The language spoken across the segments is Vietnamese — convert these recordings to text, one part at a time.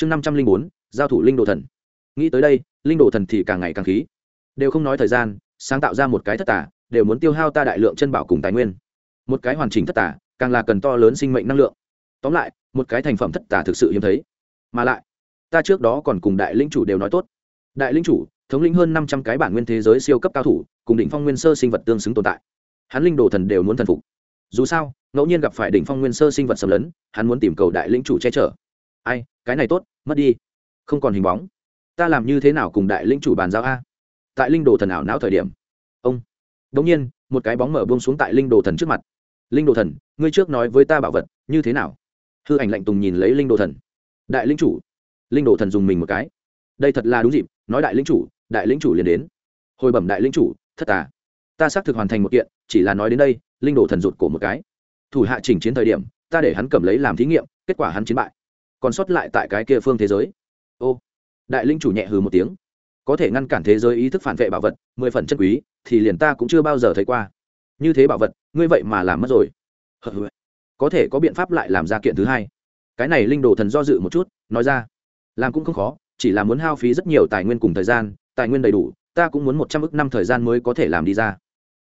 chương năm trăm linh bốn, giao thủ linh đồ thần. Nghĩ tới đây, linh đồ thần thì càng ngày càng khí. Đều không nói thời gian, sáng tạo ra một cái thất tả đều muốn tiêu hao ta đại lượng chân bảo cùng tài nguyên. Một cái hoàn chỉnh thất tả càng là cần to lớn sinh mệnh năng lượng. Tóm lại, một cái thành phẩm thất tả thực sự hiếm thấy. Mà lại, ta trước đó còn cùng đại linh chủ đều nói tốt. Đại linh chủ, thống lĩnh hơn năm trăm cái bản nguyên thế giới siêu cấp cao thủ, cùng đỉnh phong nguyên sơ sinh vật tương xứng tồn tại. Hắn linh đồ thần đều muốn thần phục. Dù sao, ngẫu nhiên gặp phải đỉnh phong nguyên sơ sinh vật xâm lấn, hắn muốn tìm cầu đại lĩnh chủ che chở ai, cái này tốt, mất đi. Không còn hình bóng. Ta làm như thế nào cùng đại linh chủ bàn giao a? Tại linh đồ thần ảo não thời điểm. Ông. Đ ỗ n g nhiên, một cái bóng mở buông xuống tại linh đồ thần trước mặt. Linh đồ thần, ngươi trước nói với ta bảo vật, như thế nào? Hư ảnh lạnh tùng nhìn lấy linh đồ thần. Đại linh chủ. Linh đồ thần dùng mình một cái. Đây thật là đúng dịp, nói đại linh chủ, đại linh chủ liền đến. Hồi bẩm đại linh chủ, thất tà. Ta xác thực hoàn thành một kiện, chỉ là nói đến đây, linh đồ thần rụt cổ một cái. Thủ hạ chỉnh chiến thời điểm, ta để hắn cầm lấy làm thí nghiệm, kết quả hắn chiến bại còn sót lại tại cái kia phương thế giới. Ô, đại linh chủ nhẹ hừ một tiếng. Có thể ngăn cản thế giới ý thức phản vệ bảo vật, mười phần chân quý, thì liền ta cũng chưa bao giờ thấy qua. Như thế bảo vật, ngươi vậy mà làm mất rồi. Có thể có biện pháp lại làm ra kiện thứ hai. Cái này linh đồ thần do dự một chút, nói ra. Làm cũng không khó, chỉ là muốn hao phí rất nhiều tài nguyên cùng thời gian, tài nguyên đầy đủ, ta cũng muốn một trăm ước năm thời gian mới có thể làm đi ra.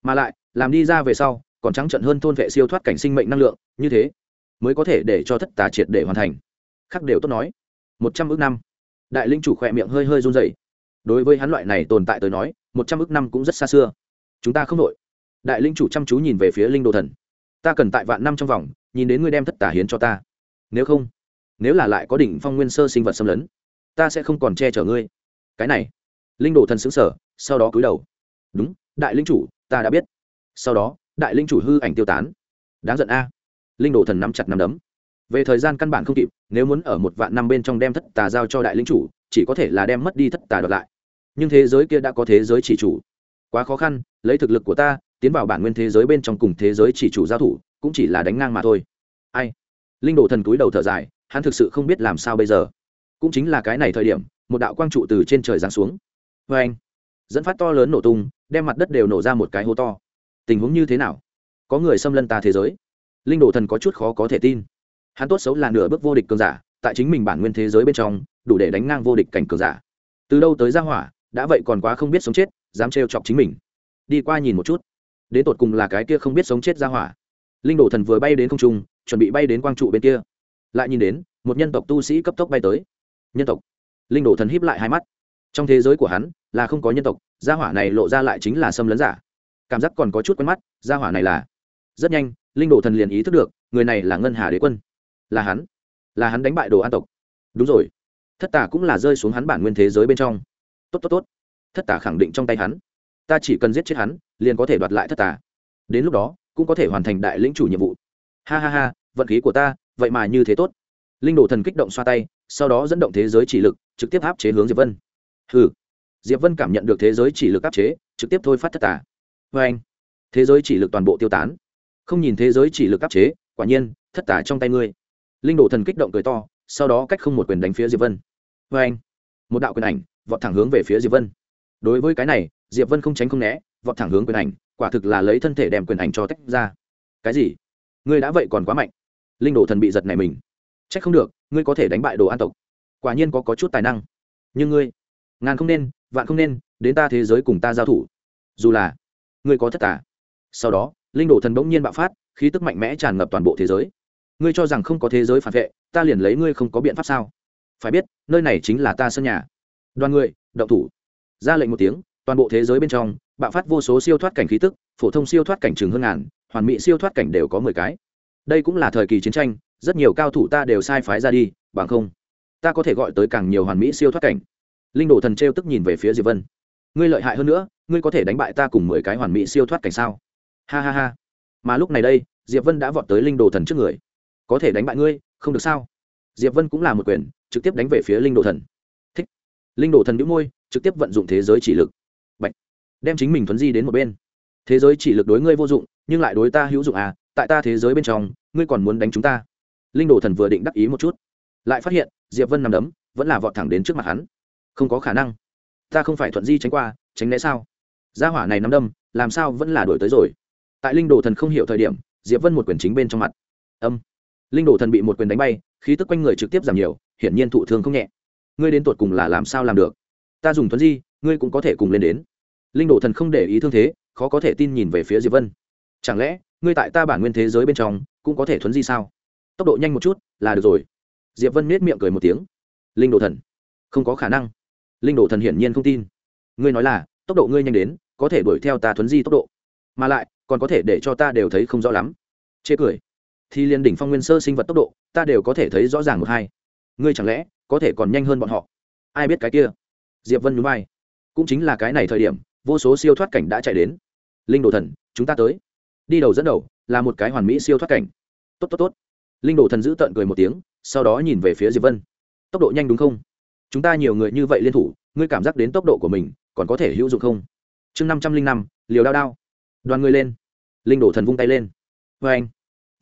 Mà lại, làm đi ra về sau, còn trắng trận hơn thôn vệ siêu thoát cảnh sinh mệnh năng lượng, như thế, mới có thể để cho thất tà triệt để hoàn thành khác đều tốt nói. Một trăm ước năm. Đại linh chủ khỏe miệng hơi hơi run dày đối với hắn loại này tồn tại tới nói, một trăm ước năm cũng rất xa xưa. Chúng ta không đội đại linh chủ chăm chú nhìn về phía linh đồ thần. Ta cần tại vạn năm trong vòng, nhìn đến ngươi đem thất tả hiến cho ta. Nếu không, nếu là lại có đỉnh phong nguyên sơ sinh vật xâm lấn, ta sẽ không còn che chở ngươi. Cái này. Linh đồ thần xứng sở sau đó cúi đầu. Đúng, đại linh chủ, ta đã biết. Sau đó, đại linh chủ hư ảnh tiêu tán. Đáng giận a. Linh đồ thần nắm chặt nắm đấm về thời gian căn bản không kịp, nếu muốn ở một vạn năm bên trong đem thất tà giao cho đại linh chủ, chỉ có thể là đem mất đi thất tà đoạt lại. Nhưng thế giới kia đã có thế giới chỉ chủ. Quá khó khăn, lấy thực lực của ta, tiến vào bản nguyên thế giới bên trong cùng thế giới chỉ chủ giao thủ, cũng chỉ là đánh ngang mà thôi. Ai? Linh đồ thần cúi đầu thở dài, hắn thực sự không biết làm sao bây giờ. Cũng chính là cái này thời điểm, một đạo quang trụ từ trên trời giáng xuống. Vê anh, dẫn phát to lớn nổ tung, đem mặt đất đều nổ ra một cái hố to. Tình huống như thế nào? Có người xâm lân ta thế giới. Linh đồ thần có chút khó có thể tin hắn tốt xấu là nửa bước vô địch cường giả, tại chính mình bản nguyên thế giới bên trong, đủ để đánh ngang vô địch cảnh cường giả. Từ đâu tới ra hỏa, đã vậy còn quá không biết sống chết, dám trêu chọc chính mình. Đi qua nhìn một chút. Đến tột cùng là cái kia không biết sống chết ra hỏa. Linh đồ thần vừa bay đến không trung, chuẩn bị bay đến quang trụ bên kia. Lại nhìn đến, một nhân tộc tu sĩ cấp tốc bay tới. Nhân tộc. Linh đồ thần híp lại hai mắt. Trong thế giới của hắn, là không có nhân tộc, gia hỏa này lộ ra lại chính là xâm lấn giả. Cảm giác còn có chút quen mắt, gia hỏa này là. Rất nhanh, linh đồ thần liền ý thức được, người này là ngân hà đế quân là hắn là hắn đánh bại đồ an tộc. Đúng rồi thất tà cũng là rơi xuống hắn bản nguyên thế giới bên trong. Tốt tốt tốt. Thất tà khẳng định trong tay hắn. Ta chỉ cần giết chết hắn liền có thể đoạt lại thất tà, đến lúc đó cũng có thể hoàn thành đại lĩnh chủ nhiệm vụ. Ha ha ha vận khí của ta vậy mà như thế tốt. Linh đồ thần kích động xoa tay sau đó dẫn động thế giới chỉ lực trực tiếp áp chế hướng diệp vân. Hừ. Diệp vân cảm nhận được thế giới chỉ lực áp chế trực tiếp thôi phát thất tà, vê anh. Thế giới chỉ lực toàn bộ tiêu tán. Không nhìn thế giới chỉ lực áp chế quả nhiên thất tà trong tay ngươi linh đồ thần kích động cười to sau đó cách không một quyền đánh phía diệp vân. Vê anh một đạo quyền ảnh vọt thẳng hướng về phía diệp vân. Đối với cái này diệp vân không tránh không né vọt thẳng hướng quyền ảnh quả thực là lấy thân thể đem quyền ảnh cho tách ra. Cái gì? Ngươi đã vậy còn quá mạnh. Linh đồ thần bị giật này mình. Trách không được ngươi có thể đánh bại đồ an tộc. Quả nhiên có, có chút tài năng. Nhưng ngươi ngàn không nên vạn không nên đến ta thế giới cùng ta giao thủ. Dù là ngươi có thất tả sau đó linh đồ thần bỗng nhiên bạo phát khí tức mạnh mẽ tràn ngập toàn bộ thế giới ngươi cho rằng không có thế giới phản vệ, ta liền lấy ngươi không có biện pháp sao? Phải biết, nơi này chính là ta sân nhà. Đoàn người, động thủ. Ra lệnh một tiếng, toàn bộ thế giới bên trong, bạo phát vô số siêu thoát cảnh khí tức, phổ thông siêu thoát cảnh chừng hơn ngàn, hoàn mỹ siêu thoát cảnh đều có mười cái. Đây cũng là thời kỳ chiến tranh, rất nhiều cao thủ ta đều sai phái ra đi, bằng không, ta có thể gọi tới càng nhiều hoàn mỹ siêu thoát cảnh. Linh đồ thần t tức nhìn về phía diệp vân. Ngươi lợi hại hơn nữa, ngươi có thể đánh bại ta cùng mười cái hoàn mỹ siêu thoát cảnh sao? Ha ha ha. Mà lúc này đây, diệp vân đã vọt tới linh đồ thần trước người có thể đánh bại ngươi, không được sao? Diệp vân cũng là một quyền, trực tiếp đánh về phía linh đồ thần. Thích. Linh đồ thần đĩu môi, trực tiếp vận dụng thế giới chỉ lực. Bạch. đem chính mình thuấn di đến một bên. Thế giới chỉ lực đối ngươi vô dụng, nhưng lại đối ta hữu dụng à? Tại ta thế giới bên trong, ngươi còn muốn đánh chúng ta? Linh đồ thần vừa định đắc ý một chút, lại phát hiện, diệp vân nằm đấm, vẫn là vọt thẳng đến trước mặt hắn. Không có khả năng. Ta không phải thuận di tránh qua, tránh né sao? Gia hỏa này nắm đâm làm sao vẫn là đổi tới rồi? Tại linh đồ thần không hiểu thời điểm, diệp vân một quyển chính bên trong mặt. Âm linh đồ thần bị một quyền đánh bay, khí tức quanh người trực tiếp giảm nhiều, hiển nhiên thụ thương không nhẹ. Ngươi đến tột cùng là làm sao làm được? Ta dùng thuấn di, ngươi cũng có thể cùng lên đến. Linh đồ thần không để ý thương thế, khó có thể tin nhìn về phía diệp vân. Chẳng lẽ, ngươi tại ta bản nguyên thế giới bên trong, cũng có thể thuấn di sao? Tốc độ nhanh một chút, là được rồi. Diệp vân nết miệng cười một tiếng. Linh đồ thần? Không có khả năng. Linh đồ thần hiển nhiên không tin. Ngươi nói là, tốc độ ngươi nhanh đến, có thể đuổi theo ta thuấn di tốc độ. Mà lại, còn có thể để cho ta đều thấy không rõ lắm. Chê cười thì liên đỉnh phong nguyên sơ sinh vật tốc độ, ta đều có thể thấy rõ ràng một hai. Ngươi chẳng lẽ có thể còn nhanh hơn bọn họ? Ai biết cái kia? Diệp vân nhún vai. Cũng chính là cái này thời điểm, vô số siêu thoát cảnh đã chạy đến. Linh đồ thần, chúng ta tới. Đi đầu dẫn đầu, là một cái hoàn mỹ siêu thoát cảnh. Tốt tốt tốt. Linh đồ thần giữ tận cười một tiếng, sau đó nhìn về phía diệp vân. Tốc độ nhanh đúng không? Chúng ta nhiều người như vậy liên thủ, ngươi cảm giác đến tốc độ của mình, còn có thể hữu dụng không? Chương năm trăm linh năm, liều đao đao. Đoàn người lên. Linh đồ thần vung tay lên. Vê anh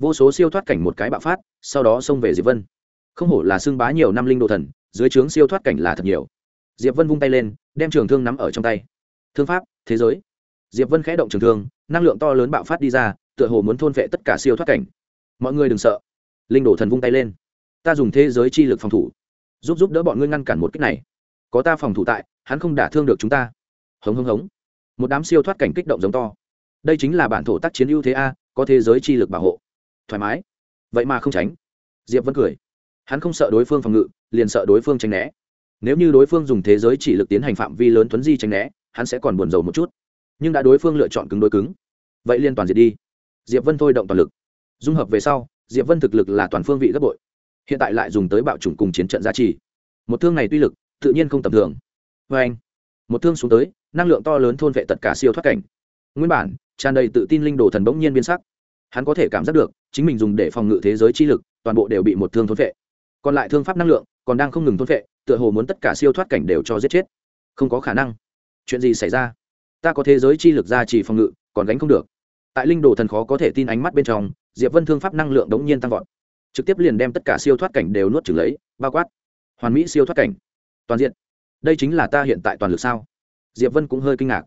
vô số siêu thoát cảnh một cái bạo phát, sau đó xông về diệp vân. Không hổ là xưng bá nhiều năm linh đồ thần, dưới trướng siêu thoát cảnh là thật nhiều. Diệp vân vung tay lên, đem trường thương nắm ở trong tay. Thương pháp, thế giới. Diệp vân khẽ động trường thương, năng lượng to lớn bạo phát đi ra, tựa hồ muốn thôn vệ tất cả siêu thoát cảnh. Mọi người đừng sợ. Linh đồ thần vung tay lên. Ta dùng thế giới chi lực phòng thủ. Giúp giúp đỡ bọn ngươi ngăn cản một cách này. Có ta phòng thủ tại, hắn không đả thương được chúng ta. Hống hống hống. Một đám siêu thoát cảnh kích động giống to. Đây chính là bản thổ tác chiến ưu thế a, có thế giới chi lực bảo hộ thoải mái. Vậy mà không tránh. Diệp vẫn cười. Hắn không sợ đối phương phòng ngự, liền sợ đối phương tránh né. Nếu như đối phương dùng thế giới chỉ lực tiến hành phạm vi lớn thuấn di tránh né, hắn sẽ còn buồn rầu một chút. Nhưng đã đối phương lựa chọn cứng đối cứng, vậy liên toàn diệt đi. Diệp vân thôi động toàn lực. Dung hợp về sau, diệp vân thực lực là toàn phương vị gấp bội. Hiện tại lại dùng tới bạo chủng cùng chiến trận giá trị một thương này tuy lực, tự nhiên không tầm thường. Vê anh, một thương xuống tới, năng lượng to lớn thôn vệ tất cả siêu thoát cảnh. Nguyên bản, tràn đầy tự tin linh đồ thần bỗng nhiên biến sắc. Hắn có thể cảm giác được chính mình dùng để phòng ngự thế giới chi lực, toàn bộ đều bị một thương thôn vệ còn lại thương pháp năng lượng còn đang không ngừng thôn vệ tựa hồ muốn tất cả siêu thoát cảnh đều cho giết chết. Không có khả năng. Chuyện gì xảy ra? Ta có thế giới chi lực ra chỉ phòng ngự, còn gánh không được. Tại linh đồ thần khó có thể tin ánh mắt bên trong, diệp vân thương pháp năng lượng đống nhiên tăng vọt. Trực tiếp liền đem tất cả siêu thoát cảnh đều nuốt trừng lấy, bao quát. Hoàn mỹ siêu thoát cảnh. Toàn diện. Đây chính là ta hiện tại toàn lực sao? Diệp vân cũng hơi kinh ngạc.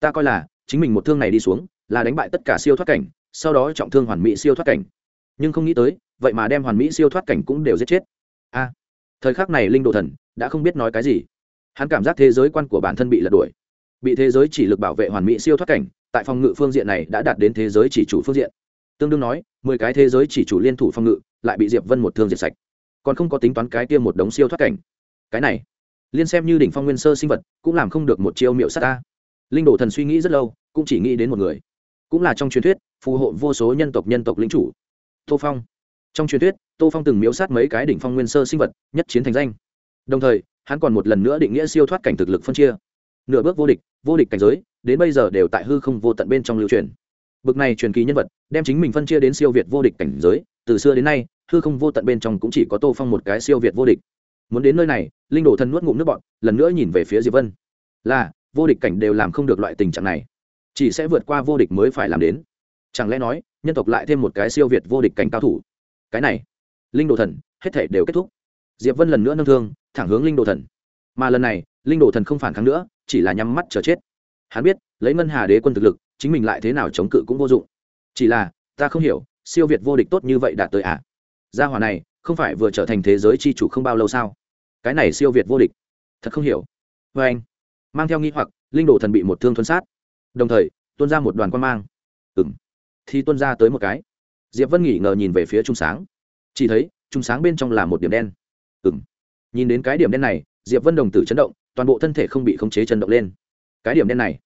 Ta coi là, chính mình một thương này đi xuống, là đánh bại tất cả siêu thoát cảnh sau đó trọng thương hoàn mỹ siêu thoát cảnh. Nhưng không nghĩ tới, vậy mà đem hoàn mỹ siêu thoát cảnh cũng đều giết chết. A, thời khắc này linh đồ thần đã không biết nói cái gì. Hắn cảm giác thế giới quan của bản thân bị lật đuổi. Bị thế giới chỉ lực bảo vệ hoàn mỹ siêu thoát cảnh, tại phòng ngự phương diện này đã đạt đến thế giới chỉ chủ phương diện. Tương đương nói, mười cái thế giới chỉ chủ liên thủ phòng ngự, lại bị diệp vân một thương diệt sạch. Còn không có tính toán cái kia một đống siêu thoát cảnh. Cái này, liên xem như đỉnh phong nguyên sơ sinh vật, cũng làm không được một chiêu miệu sát ta. Linh đồ thần suy nghĩ rất lâu, cũng chỉ nghĩ đến một người cũng là trong truyền thuyết, phù hộ vô số nhân tộc nhân tộc lính chủ. Tô phong. Trong truyền thuyết, tô phong từng miễu sát mấy cái đỉnh phong nguyên sơ sinh vật, nhất chiến thành danh. Đồng thời, hắn còn một lần nữa định nghĩa siêu thoát cảnh thực lực phân chia. Nửa bước vô địch vô địch cảnh giới, đến bây giờ đều tại hư không vô tận bên trong lưu truyền. Bực này truyền kỳ nhân vật, đem chính mình phân chia đến siêu việt vô địch cảnh giới, từ xưa đến nay, hư không vô tận bên trong cũng chỉ có tô phong một cái siêu việt vô địch. Muốn đến nơi này, linh đồ thân nuốt ngụm nước bọn lần nữa nhìn về phía diệp vân. Là, vô địch cảnh đều làm không được loại tình trạng này chỉ sẽ vượt qua vô địch mới phải làm đến. Chẳng lẽ nói, nhân tộc lại thêm một cái siêu việt vô địch cảnh cao thủ? Cái này, linh đồ thần, hết thể đều kết thúc. Diệp vân lần nữa nâng thương, thẳng hướng linh đồ thần. Mà lần này, linh đồ thần không phản kháng nữa, chỉ là nhắm mắt chờ chết. Hắn biết, lấy ngân hà đế quân thực lực, chính mình lại thế nào chống cự cũng vô dụng. Chỉ là, ta không hiểu, siêu việt vô địch tốt như vậy đạt tới à? Gia hòa này, không phải vừa trở thành thế giới chi chủ không bao lâu sao? Cái này siêu việt vô địch. Thật không hiểu. Vê anh mang theo nghi hoặc, linh đồ thần bị một thương thuấn sát đồng thời, tuôn ra một đoàn quan mang. Ừng thì tuôn ra tới một cái. Diệp vân nghỉ ngờ nhìn về phía trung sáng. Chỉ thấy, trung sáng bên trong là một điểm đen. Ừng nhìn đến cái điểm đen này, diệp vân đồng tử chấn động, toàn bộ thân thể không bị khống chế chấn động lên. Cái điểm đen này?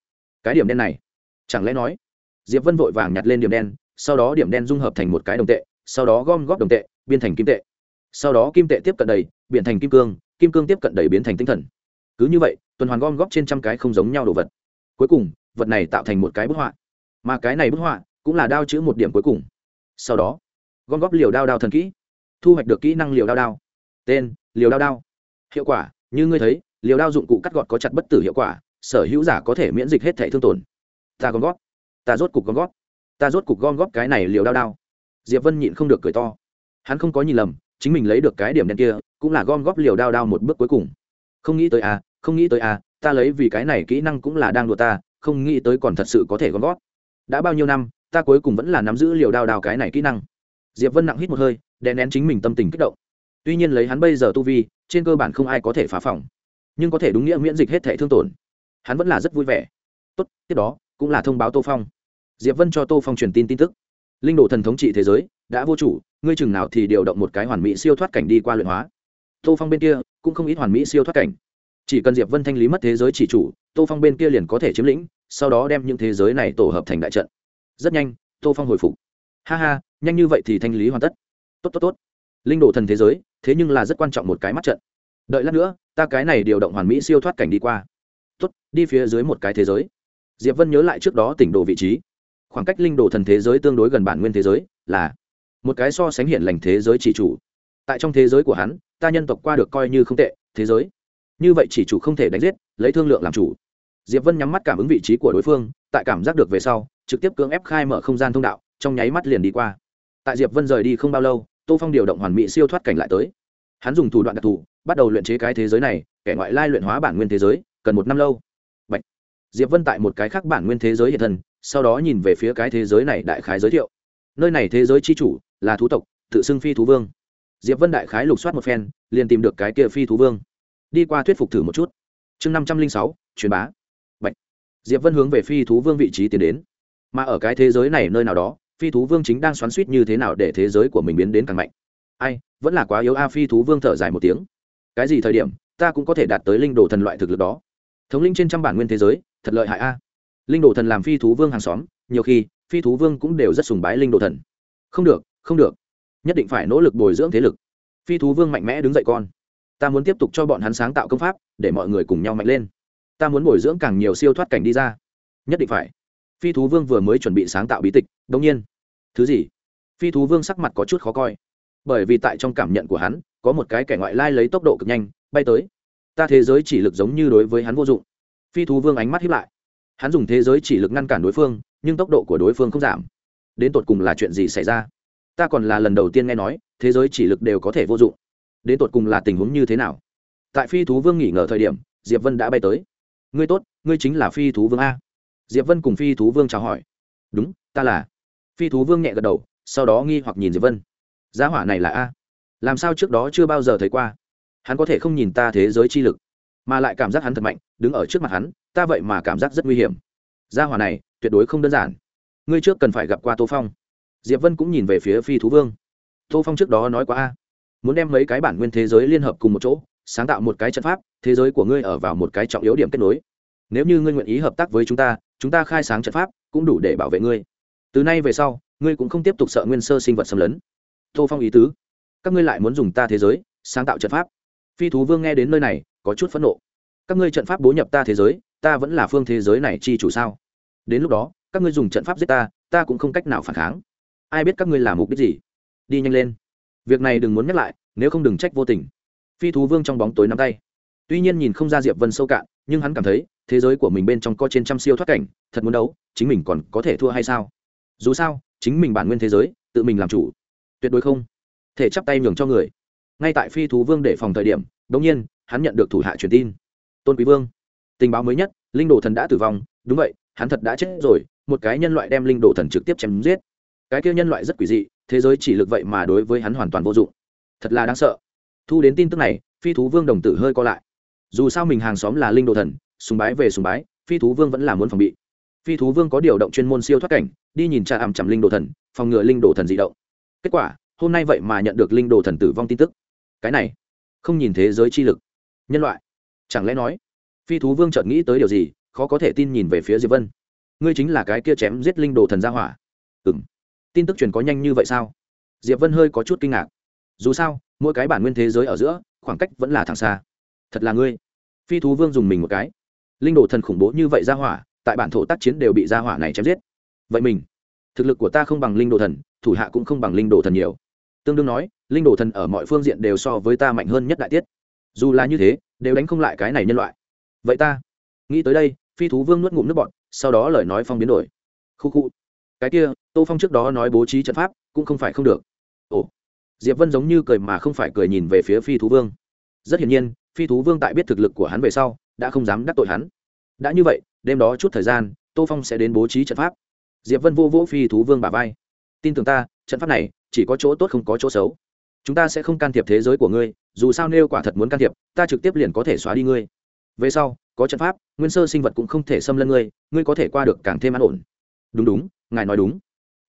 Cái điểm đen này? Chẳng lẽ nói? Diệp vân vội vàng nhặt lên điểm đen, sau đó điểm đen dung hợp thành một cái đồng tệ, sau đó gom góp đồng tệ biên thành kim tệ. Sau đó kim tệ tiếp cận đầy, biến thành kim cương kim cương tiếp cận đầy biến thành tinh thần. Cứ như vậy, tuần hoàn gom góp trên trăm cái không giống nhau đồ vật. Cuối cùng vật này tạo thành một cái bức họa. Mà cái này bức họa cũng là đao chữ một điểm cuối cùng. Sau đó, gom góp liều đao đao thần kỹ, thu hoạch được kỹ năng liều đao đao. Tên, liều đao đao. Hiệu quả, như ngươi thấy, liều đao dụng cụ cắt gọt có chặt bất tử hiệu quả, sở hữu giả có thể miễn dịch hết thẻ thương tổn. Ta gom góp. Ta rốt cục gom góp. Ta rốt cục gom góp cái này liều đao đao. Diệp vân nhịn không được cười to. Hắn không có nhìn lầm, chính mình lấy được cái điểm đen kia, cũng là gom góp liều đao đao một bước cuối cùng. Không nghĩ tới à không nghĩ tới à ta lấy vì cái này kỹ năng cũng là đang đùa ta không nghĩ tới còn thật sự có thể gom gót. Đã bao nhiêu năm, ta cuối cùng vẫn là nắm giữ liều đao đào cái này kỹ năng. Diệp vân nặng hít một hơi, đè nén chính mình tâm tình kích động. Tuy nhiên lấy hắn bây giờ tu vi, trên cơ bản không ai có thể phá phòng. Nhưng có thể đúng nghĩa miễn dịch hết thể thương tổn. Hắn vẫn là rất vui vẻ. Tốt, tiếp đó, cũng là thông báo tô phong. Diệp vân cho tô phong truyền tin tin tức. Linh đồ thần thống trị thế giới, đã vô chủ, ngươi chừng nào thì điều động một cái hoàn mỹ siêu thoát cảnh đi qua luyện hóa. Tô phong bên kia, cũng không ít hoàn mỹ siêu thoát cảnh chỉ cần diệp vân thanh lý mất thế giới chỉ chủ, tô phong bên kia liền có thể chiếm lĩnh, sau đó đem những thế giới này tổ hợp thành đại trận. Rất nhanh, tô phong hồi phục. Ha ha, nhanh như vậy thì thanh lý hoàn tất. Tốt tốt tốt. Linh đồ thần thế giới, thế nhưng là rất quan trọng một cái mắt trận. Đợi lát nữa, ta cái này điều động hoàn mỹ siêu thoát cảnh đi qua. Tốt, đi phía dưới một cái thế giới. Diệp vân nhớ lại trước đó tỉnh đồ vị trí. Khoảng cách linh đồ thần thế giới tương đối gần bản nguyên thế giới, là một cái so sánh hiện lành thế giới chỉ chủ. Tại trong thế giới của hắn, ta nhân tộc qua được coi như không tệ, thế giới như vậy chỉ chủ không thể đánh giết, lấy thương lượng làm chủ. Diệp vân nhắm mắt cảm ứng vị trí của đối phương, tại cảm giác được về sau, trực tiếp cưỡng ép khai mở không gian thông đạo, trong nháy mắt liền đi qua. Tại diệp vân rời đi không bao lâu, tô phong điều động hoàn mỹ siêu thoát cảnh lại tới. Hắn dùng thủ đoạn đặc thù, bắt đầu luyện chế cái thế giới này, kẻ ngoại lai luyện hóa bản nguyên thế giới, cần một năm lâu. Bạch. diệp vân tại một cái khác bản nguyên thế giới hiện thân, sau đó nhìn về phía cái thế giới này đại khái giới thiệu. Nơi này thế giới c h i chủ là thú tộc, tự xưng phi thú vương. Diệp vân đại khái lục soát một phen, liền tìm được cái kia phi thú vương đi qua thuyết phục thử một chút. Chương năm trăm linh sáu, truyền bá. Bạch. diệp vân hướng về phi thú vương vị trí tiến đến. Mà ở cái thế giới này nơi nào đó, phi thú vương chính đang xoắn suýt như thế nào để thế giới của mình biến đến càng mạnh. Ai, vẫn là quá yếu a, phi thú vương thở dài một tiếng. Cái gì thời điểm, ta cũng có thể đạt tới linh đồ thần loại thực lực đó. Thống linh trên trăm bản nguyên thế giới, thật lợi hại a. Linh đồ thần làm phi thú vương hàng xóm, nhiều khi, phi thú vương cũng đều rất sùng bái linh đồ thần. Không được không được. Nhất định phải nỗ lực bồi dưỡng thế lực. Phi thú vương mạnh mẽ đứng dậy con ta muốn tiếp tục cho bọn hắn sáng tạo công pháp, để mọi người cùng nhau mạnh lên. Ta muốn bồi dưỡng càng nhiều siêu thoát cảnh đi ra. Nhất định phải. Phi thú vương vừa mới chuẩn bị sáng tạo bí tịch đông nhiên. Thứ gì? Phi thú vương sắc mặt có chút khó coi. Bởi vì tại trong cảm nhận của hắn, có một cái kẻ ngoại lai lấy tốc độ cực nhanh, bay tới. Ta thế giới chỉ lực giống như đối với hắn vô dụng. Phi thú vương ánh mắt hiếp lại. Hắn dùng thế giới chỉ lực ngăn cản đối phương, nhưng tốc độ của đối phương không giảm. Đến tột cùng là chuyện gì xảy ra? Ta còn là lần đầu tiên nghe nói, thế giới chỉ lực đều có thể vô dụng đến tột cùng là tình huống như thế nào? Tại phi thú vương nghỉ ngờ thời điểm, diệp vân đã bay tới. Ngươi tốt, ngươi chính là phi thú vương a. Diệp vân cùng phi thú vương chào hỏi. Đúng, ta là. Phi thú vương nhẹ gật đầu, sau đó nghi hoặc nhìn diệp vân. Giá hỏa này là a. Làm sao trước đó chưa bao giờ thấy qua? Hắn có thể không nhìn ta thế giới chi lực, mà lại cảm giác hắn thật mạnh, đứng ở trước mặt hắn, ta vậy mà cảm giác rất nguy hiểm. Gia hỏa này, tuyệt đối không đơn giản. Ngươi trước cần phải gặp qua tô phong. Diệp vân cũng nhìn về phía phi thú vương. Tô phong trước đó nói qua a muốn đem mấy cái bản nguyên thế giới liên hợp cùng một chỗ, sáng tạo một cái trận pháp, thế giới của ngươi ở vào một cái trọng yếu điểm kết nối. Nếu như ngươi nguyện ý hợp tác với chúng ta chúng ta khai sáng trận pháp cũng đủ để bảo vệ ngươi. Từ nay về sau, ngươi cũng không tiếp tục sợ nguyên sơ sinh vật xâm lấn. Tô phong ý tứ, các ngươi lại muốn dùng ta thế giới sáng tạo trận pháp. Phi thú vương nghe đến nơi này, có chút phẫn nộ. Các ngươi trận pháp bố nhập ta thế giới, ta vẫn là phương thế giới này chi chủ sao? Đến lúc đó, các ngươi dùng trận pháp giết ta ta cũng không cách nào phản kháng. Ai biết các ngươi làm mục đích gì? Đi nhanh lên việc này đừng muốn nhắc lại, nếu không đừng trách vô tình. Phi thú vương trong bóng tối nắm tay. Tuy nhiên nhìn không ra diệp vân sâu cạn, nhưng hắn cảm thấy, thế giới của mình bên trong có trên trăm siêu thoát cảnh, thật muốn đấu, chính mình còn có thể thua hay sao? Dù sao, chính mình bản nguyên thế giới, tự mình làm chủ. Tuyệt đối không. Thể chắp tay nhường cho người. Ngay tại phi thú vương để phòng thời điểm đống nhiên, hắn nhận được thủ hạ truyền tin. Tôn quý vương. Tình báo mới nhất, linh đồ thần đã tử vong. Đúng vậy, hắn thật đã chết rồi. Một cái nhân loại đem linh đồ thần trực tiếp chém giết. Cái kia nhân loại rất quỷ dị thế giới chỉ lực vậy mà đối với hắn hoàn toàn vô dụng. Thật là đáng sợ. Thu đến tin tức này, phi thú vương đồng tử hơi co lại. Dù sao mình hàng xóm là linh đồ thần, sùng bái về sùng bái, phi thú vương vẫn là muốn phòng bị. Phi thú vương có điều động chuyên môn siêu thoát cảnh, đi nhìn cha ảm chằm linh đồ thần, phòng ngừa linh đồ thần di động. Kết quả, hôm nay vậy mà nhận được linh đồ thần tử vong tin tức. Cái này, không nhìn thế giới chi lực. Nhân loại, chẳng lẽ nói, phi thú vương chợt nghĩ tới điều gì, khó có thể tin nhìn về phía diệp vân. Ngươi chính là cái kia chém giết linh đồ thần gia hỏa. Ừ tin tức truyền có nhanh như vậy sao? Diệp vân hơi có chút kinh ngạc. Dù sao, mỗi cái bản nguyên thế giới ở giữa, khoảng cách vẫn là thẳng xa. Thật là ngươi. Phi thú vương dùng mình một cái. Linh đồ thần khủng bố như vậy ra hỏa, tại bản thổ tác chiến đều bị ra hỏa này chém giết. Vậy mình, thực lực của ta không bằng linh đồ thần, thủ hạ cũng không bằng linh đồ thần nhiều. Tương đương nói, linh đồ thần ở mọi phương diện đều so với ta mạnh hơn nhất đại tiết. Dù là như thế, đều đánh không lại cái này nhân loại. Vậy ta, nghĩ tới đây, phi thú vương nuốt ngụm nước bọn sau đó lời nói phong biến đổi. Khu khu. Cái kia tô phong trước đó nói bố trí trận pháp, cũng không phải không được. Ồ, diệp vân giống như cười mà không phải cười nhìn về phía phi thú vương. Rất hiển nhiên, phi thú vương tại biết thực lực của hắn về sau, đã không dám đắc tội hắn. Đã như vậy, đêm đó chút thời gian, tô phong sẽ đến bố trí trận pháp. Diệp vân vô vỗ phi thú vương bà vai. Tin tưởng ta, trận pháp này, chỉ có chỗ tốt không có chỗ xấu. Chúng ta sẽ không can thiệp thế giới của ngươi, dù sao nêu quả thật muốn can thiệp, ta trực tiếp liền có thể xóa đi ngươi. Về sau, có trận pháp, nguyên sơ sinh vật cũng không thể xâm lấn ngươi ngươi có thể qua được càng thêm an ổn. Đúng đúng, ngài nói đúng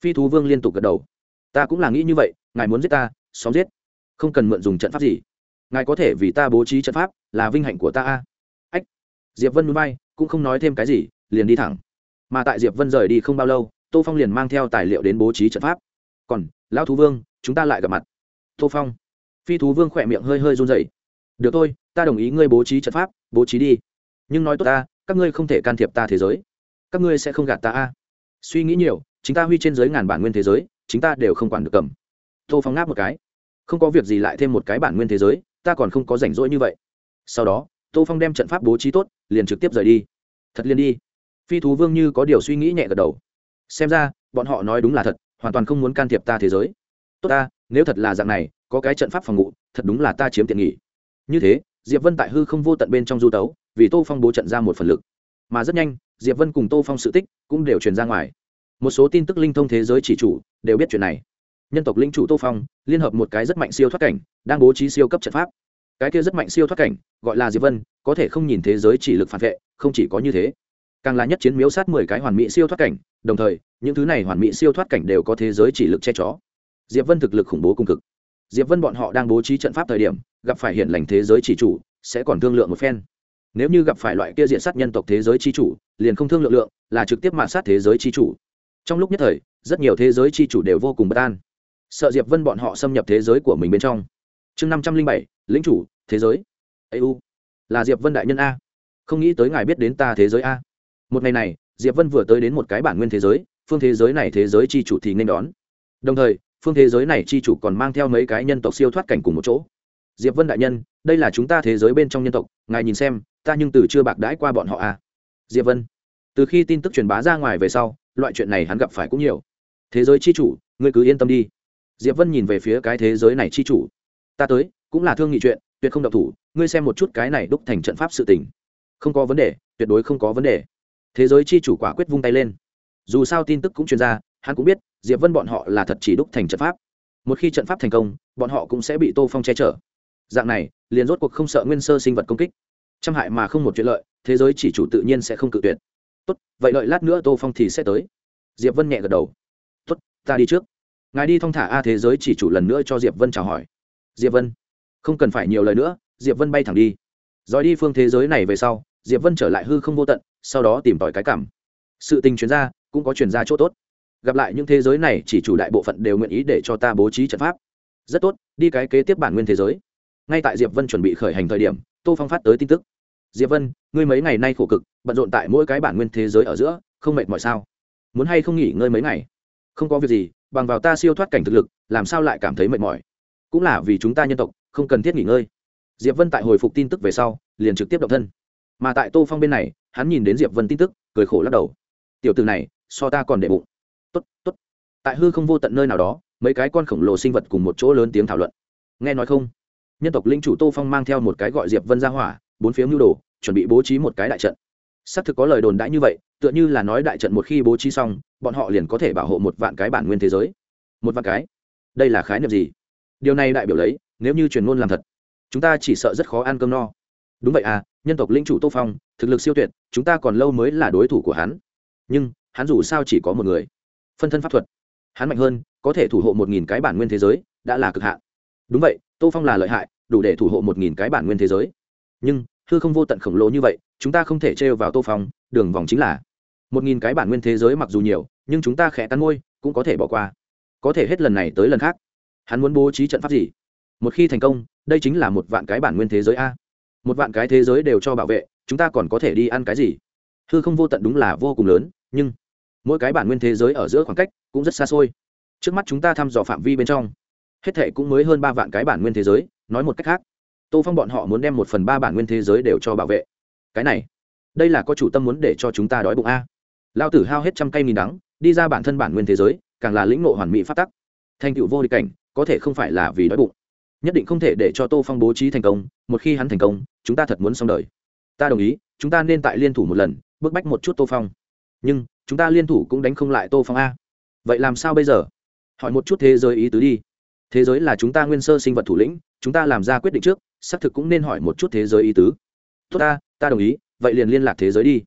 phi thú vương liên tục gật đầu. Ta cũng là nghĩ như vậy, ngài muốn giết ta, xóm giết. Không cần mượn dùng trận pháp gì. Ngài có thể vì ta bố trí trận pháp, là vinh hạnh của ta a. Ách. Diệp vân núi bay cũng không nói thêm cái gì, liền đi thẳng. Mà tại diệp vân rời đi không bao lâu, tô phong liền mang theo tài liệu đến bố trí trận pháp. Còn, lão thú vương, chúng ta lại gặp mặt. Tô phong. Phi thú vương khỏe miệng hơi hơi run rẩy. được thôi, ta đồng ý ngươi bố trí trận pháp, bố trí đi. Nhưng nói tốt ta, các ngươi không thể can thiệp ta thế giới. Các ngươi sẽ không gạt ta a. Suy nghĩ nhiều chính ta huy trên giới ngàn bản nguyên thế giới chính ta đều không quản được cầm. Tô phong ngáp một cái. Không có việc gì lại thêm một cái bản nguyên thế giới ta còn không có rảnh rỗi như vậy. Sau đó tô phong đem trận pháp bố trí tốt liền trực tiếp rời đi. Thật liền đi. Phi thú vương như có điều suy nghĩ nhẹ gật đầu. Xem ra bọn họ nói đúng là thật hoàn toàn không muốn can thiệp ta thế giới. Tốt ta nếu thật là dạng này có cái trận pháp phòng ngụ, thật đúng là ta chiếm tiện nghỉ như thế diệp vân tại hư không vô tận bên trong du tấu vì tô phong bố trận ra một phần lực. Mà rất nhanh diệp vân cùng tô phong sự tích cũng đều truyền ra ngoài một số tin tức linh thông thế giới chỉ chủ đều biết chuyện này. Nhân tộc linh chủ tô phong liên hợp một cái rất mạnh siêu thoát cảnh, đang bố trí siêu cấp trận pháp. Cái kia rất mạnh siêu thoát cảnh, gọi là diệp vân, có thể không nhìn thế giới chỉ lực phản vệ, không chỉ có như thế. Càng là nhất chiến miếu sát mười cái hoàn mỹ siêu thoát cảnh, đồng thời, những thứ này hoàn mỹ siêu thoát cảnh đều có thế giới chỉ lực che chó. Diệp vân thực lực khủng bố cung cực. Diệp vân bọn họ đang bố trí trận pháp thời điểm, gặp phải hiện lành thế giới chỉ chủ, sẽ còn thương lượng một phen. Nếu như gặp phải loại kia diện sát nhân tộc thế giới chi chủ, liền không thương lượng lượng, là trực tiếp mạ sát thế giới chi chủ trong lúc nhất thời, rất nhiều thế giới chi chủ đều vô cùng bất an. Sợ diệp vân bọn họ xâm nhập thế giới của mình bên trong. Chương năm trăm linh bảy, lĩnh chủ, thế giới. EU là diệp vân đại nhân a. Không nghĩ tới ngài biết đến ta thế giới a. Một ngày này, diệp vân vừa tới đến một cái bản nguyên thế giới, phương thế giới này thế giới chi chủ thì nên đón. Đồng thời, phương thế giới này chi chủ còn mang theo mấy cái nhân tộc siêu thoát cảnh cùng một chỗ. Diệp vân đại nhân, đây là chúng ta thế giới bên trong nhân tộc, ngài nhìn xem, ta nhưng từ chưa bạc đãi qua bọn họ a. Diệp vân, từ khi tin tức truyền bá ra ngoài về sau loại chuyện này hắn gặp phải cũng nhiều. Thế giới chi chủ, ngươi cứ yên tâm đi. Diệp vân nhìn về phía cái thế giới này chi chủ. Ta tới, cũng là thương nghị chuyện, tuyệt không độc thủ, ngươi xem một chút cái này đúc thành trận pháp sự tình. Không có vấn đề, tuyệt đối không có vấn đề. Thế giới chi chủ quả quyết vung tay lên. Dù sao tin tức cũng truyền ra, hắn cũng biết, diệp vân bọn họ là thật chỉ đúc thành trận pháp. Một khi trận pháp thành công, bọn họ cũng sẽ bị tô phong che chở. Dạng này, liền rốt cuộc không sợ nguyên sơ sinh vật công kích. Trăm hại mà không một chuyện lợi, thế giới chỉ chủ tự nhiên sẽ không cự tuyệt tốt vậy lợi lát nữa tô phong thì sẽ tới. Diệp vân nhẹ gật đầu. Tốt ta đi trước. Ngài đi thong thả a thế giới chỉ chủ lần nữa cho diệp vân chào hỏi. Diệp vân không cần phải nhiều lời nữa diệp vân bay thẳng đi. Rồi đi phương thế giới này về sau diệp vân trở lại hư không vô tận sau đó tìm tòi cái cảm. Sự tình chuyển ra, cũng có chuyển ra chỗ tốt. Gặp lại những thế giới này chỉ chủ đại bộ phận đều nguyện ý để cho ta bố trí trận pháp. Rất tốt đi cái kế tiếp bản nguyên thế giới. Ngay tại diệp vân chuẩn bị khởi hành thời điểm tô phong phát tới tin tức diệp vân, ngươi mấy ngày nay khổ cực, bận rộn tại mỗi cái bản nguyên thế giới ở giữa, không mệt mỏi sao? Muốn hay không nghỉ ngơi mấy ngày? Không có việc gì, bằng vào ta siêu thoát cảnh thực lực, làm sao lại cảm thấy mệt mỏi? Cũng là vì chúng ta nhân tộc, không cần thiết nghỉ ngơi. Diệp vân tại hồi phục tin tức về sau, liền trực tiếp động thân. Mà tại tô phong bên này, hắn nhìn đến diệp vân tin tức, cười khổ lắc đầu. Tiểu từ này, so ta còn đệ bụng. Tốt tốt. Tại hư không vô tận nơi nào đó, mấy cái con khổng lồ sinh vật cùng một chỗ lớn tiếng thảo luận. Nghe nói không? Nhân tộc linh chủ tô phong mang theo một cái gọi diệp vân ra hỏa bốn phía mưu đồ, chuẩn bị bố trí một cái đại trận. Xác thực có lời đồn đãi như vậy, tựa như là nói đại trận một khi bố trí xong, bọn họ liền có thể bảo hộ một vạn cái bản nguyên thế giới. Một vạn cái? Đây là khái niệm gì? Điều này đại biểu lấy, nếu như truyền ngôn làm thật, chúng ta chỉ sợ rất khó ăn cơm no. Đúng vậy à nhân tộc linh chủ tô phong, thực lực siêu tuyệt, chúng ta còn lâu mới là đối thủ của hắn. Nhưng, hắn dù sao chỉ có một người. Phân thân pháp thuật. Hắn mạnh hơn, có thể thủ hộ một nghìn cái bản nguyên thế giới, đã là cực hạn. Đúng vậy, tô phong là lợi hại, đủ để thủ hộ một nghìn cái bản nguyên thế giới. Nhưng hư không vô tận khổng lồ như vậy, chúng ta không thể trêu vào tô phong, đường vòng chính là một nghìn cái bản nguyên thế giới mặc dù nhiều, nhưng chúng ta khẽ cắn ngôi cũng có thể bỏ qua. Có thể hết lần này tới lần khác. Hắn muốn bố trí trận pháp gì? Một khi thành công, đây chính là một vạn cái bản nguyên thế giới a. Một vạn cái thế giới đều cho bảo vệ, chúng ta còn có thể đi ăn cái gì? Hư không vô tận đúng là vô cùng lớn, nhưng mỗi cái bản nguyên thế giới ở giữa khoảng cách cũng rất xa xôi. Trước mắt chúng ta thăm dò phạm vi bên trong, hết thệ cũng mới hơn ba vạn cái bản nguyên thế giới, nói một cách khác tô phong bọn họ muốn đem một phần ba bản nguyên thế giới đều cho bảo vệ. Cái này, đây là có chủ tâm muốn để cho chúng ta đói bụng a. Lao tử hao hết trăm cây nghìn đắng, đi ra bản thân bản nguyên thế giới, càng là lĩnh ngộ hoàn mỹ phát tắc. Thành tựu vô địch cảnh, có thể không phải là vì đói bụng. Nhất định không thể để cho tô phong bố trí thành công, một khi hắn thành công, chúng ta thật muốn xong đời. Ta đồng ý, chúng ta nên tại liên thủ một lần, bức bách một chút tô phong. Nhưng, chúng ta liên thủ cũng đánh không lại tô phong a. Vậy làm sao bây giờ? Hỏi một chút thế giới ý tứ đi. Thế giới là chúng ta nguyên sơ sinh vật thủ lĩnh, chúng ta làm ra quyết định trước xác thực cũng nên hỏi một chút thế giới ý tứ. Tốt ta ta đồng ý, vậy liền liên lạc thế giới đi.